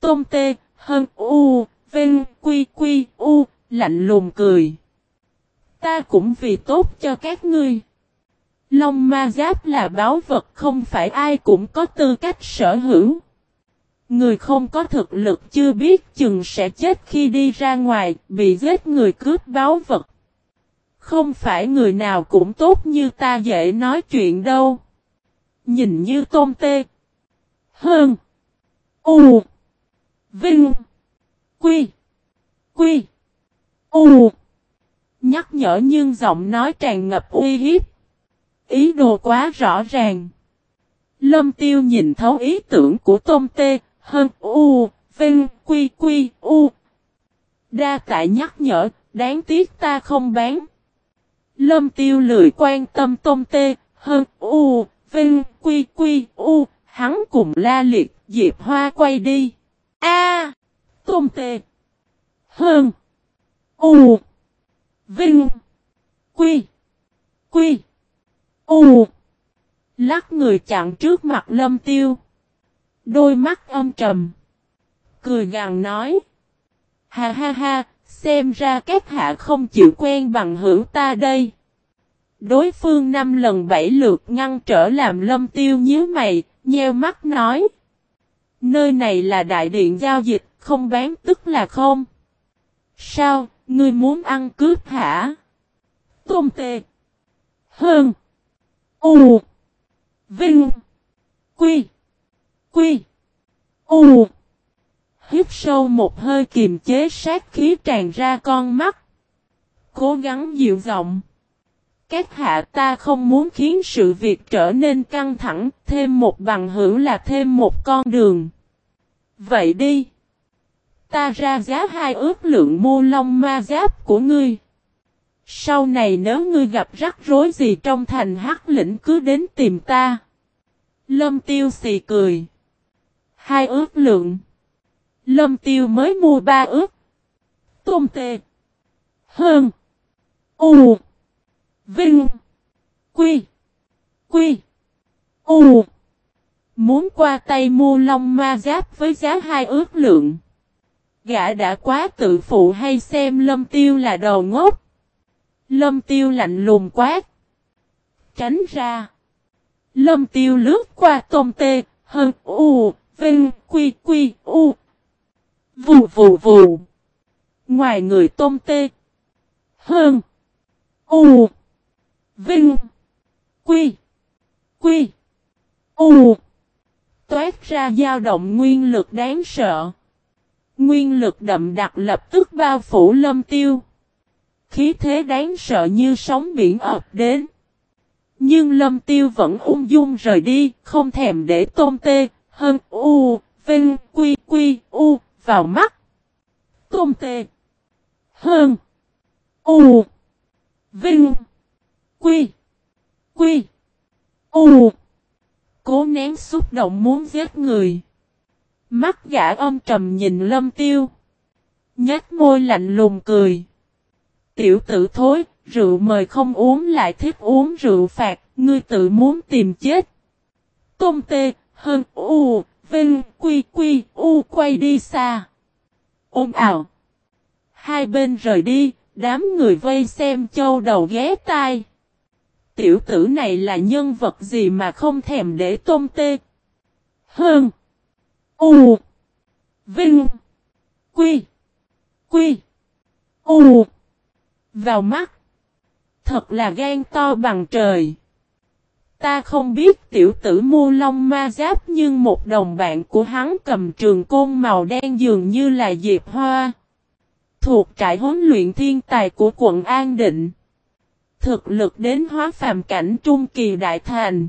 Tôm tê, hơn u, vinh, quy quy, u, lạnh lùng cười. Ta cũng vì tốt cho các ngươi. Long ma giáp là báo vật không phải ai cũng có tư cách sở hữu. Người không có thực lực chưa biết chừng sẽ chết khi đi ra ngoài, bị giết người cướp báo vật. Không phải người nào cũng tốt như ta dễ nói chuyện đâu. Nhìn như tôm tê. Hơn. U. Vinh. Quy. Quy. U. Nhắc nhở nhưng giọng nói tràn ngập uy hiếp. Ý đồ quá rõ ràng. Lâm tiêu nhìn thấu ý tưởng của tôm tê, hơn u, vinh, quy quy, u. Đa tại nhắc nhở, đáng tiếc ta không bán. Lâm tiêu lười quan tâm tôm tê, hơn u, vinh, quy quy, u, hắn cùng la liệt, diệp hoa quay đi. A, tôm tê, hơn, u, vinh, quy, quy, u. Lắc người chặn trước mặt lâm tiêu. Đôi mắt âm trầm. Cười gằn nói. Ha ha ha, xem ra các hạ không chịu quen bằng hữu ta đây. Đối phương năm lần bảy lượt ngăn trở làm lâm tiêu nhíu mày, nheo mắt nói. Nơi này là đại điện giao dịch, không bán tức là không. Sao, ngươi muốn ăn cướp hả? Tôm tê. Hơn. U. Vinh. Quy. Quy. U. Hít sâu một hơi kiềm chế sát khí tràn ra con mắt. Cố gắng dịu giọng. Các hạ ta không muốn khiến sự việc trở nên căng thẳng, thêm một bằng hữu là thêm một con đường. Vậy đi. Ta ra giá hai ước lượng mua long ma giáp của ngươi. Sau này nếu ngươi gặp rắc rối gì trong thành hắc lĩnh cứ đến tìm ta. Lâm tiêu xì cười. Hai ước lượng. Lâm tiêu mới mua ba ước. Tôm tê. Hơn. U. Vinh. Quy. Quy. U. Muốn qua tay mua long ma giáp với giá hai ước lượng. Gã đã quá tự phụ hay xem lâm tiêu là đầu ngốc. Lâm tiêu lạnh lùng quát. Tránh ra. Lâm tiêu lướt qua tôm tê, hơn u, vinh, quy quy, u. Vù vù vù. Ngoài người tôm tê. Hơn. U. Vinh. Quy. Quy. U. Toát ra dao động nguyên lực đáng sợ. Nguyên lực đậm đặc lập tức bao phủ lâm tiêu. Khí thế đáng sợ như sóng biển ập đến. Nhưng lâm tiêu vẫn ung dung rời đi, không thèm để tôm tê, hơn u, vinh, quy, quy, u, vào mắt. Tôm tê, hơn, u, vinh, quy, quy, u. Cố nén xúc động muốn giết người. Mắt gã âm trầm nhìn lâm tiêu. Nhát môi lạnh lùng cười. Tiểu tử thối, rượu mời không uống lại thích uống rượu phạt, ngươi tự muốn tìm chết. Tôm tê, hơn u, vinh, quy quy, u quay đi xa. Ôm ảo. Hai bên rời đi, đám người vây xem châu đầu ghé tai. Tiểu tử này là nhân vật gì mà không thèm để tôm tê. Hơn. U. Vinh. Quy. Quy. U. Vào mắt. Thật là gan to bằng trời. Ta không biết tiểu tử mua long ma giáp nhưng một đồng bạn của hắn cầm trường côn màu đen dường như là Diệp Hoa. Thuộc trại huấn luyện thiên tài của quận An Định. Thực lực đến hóa phàm cảnh trung kỳ đại thành.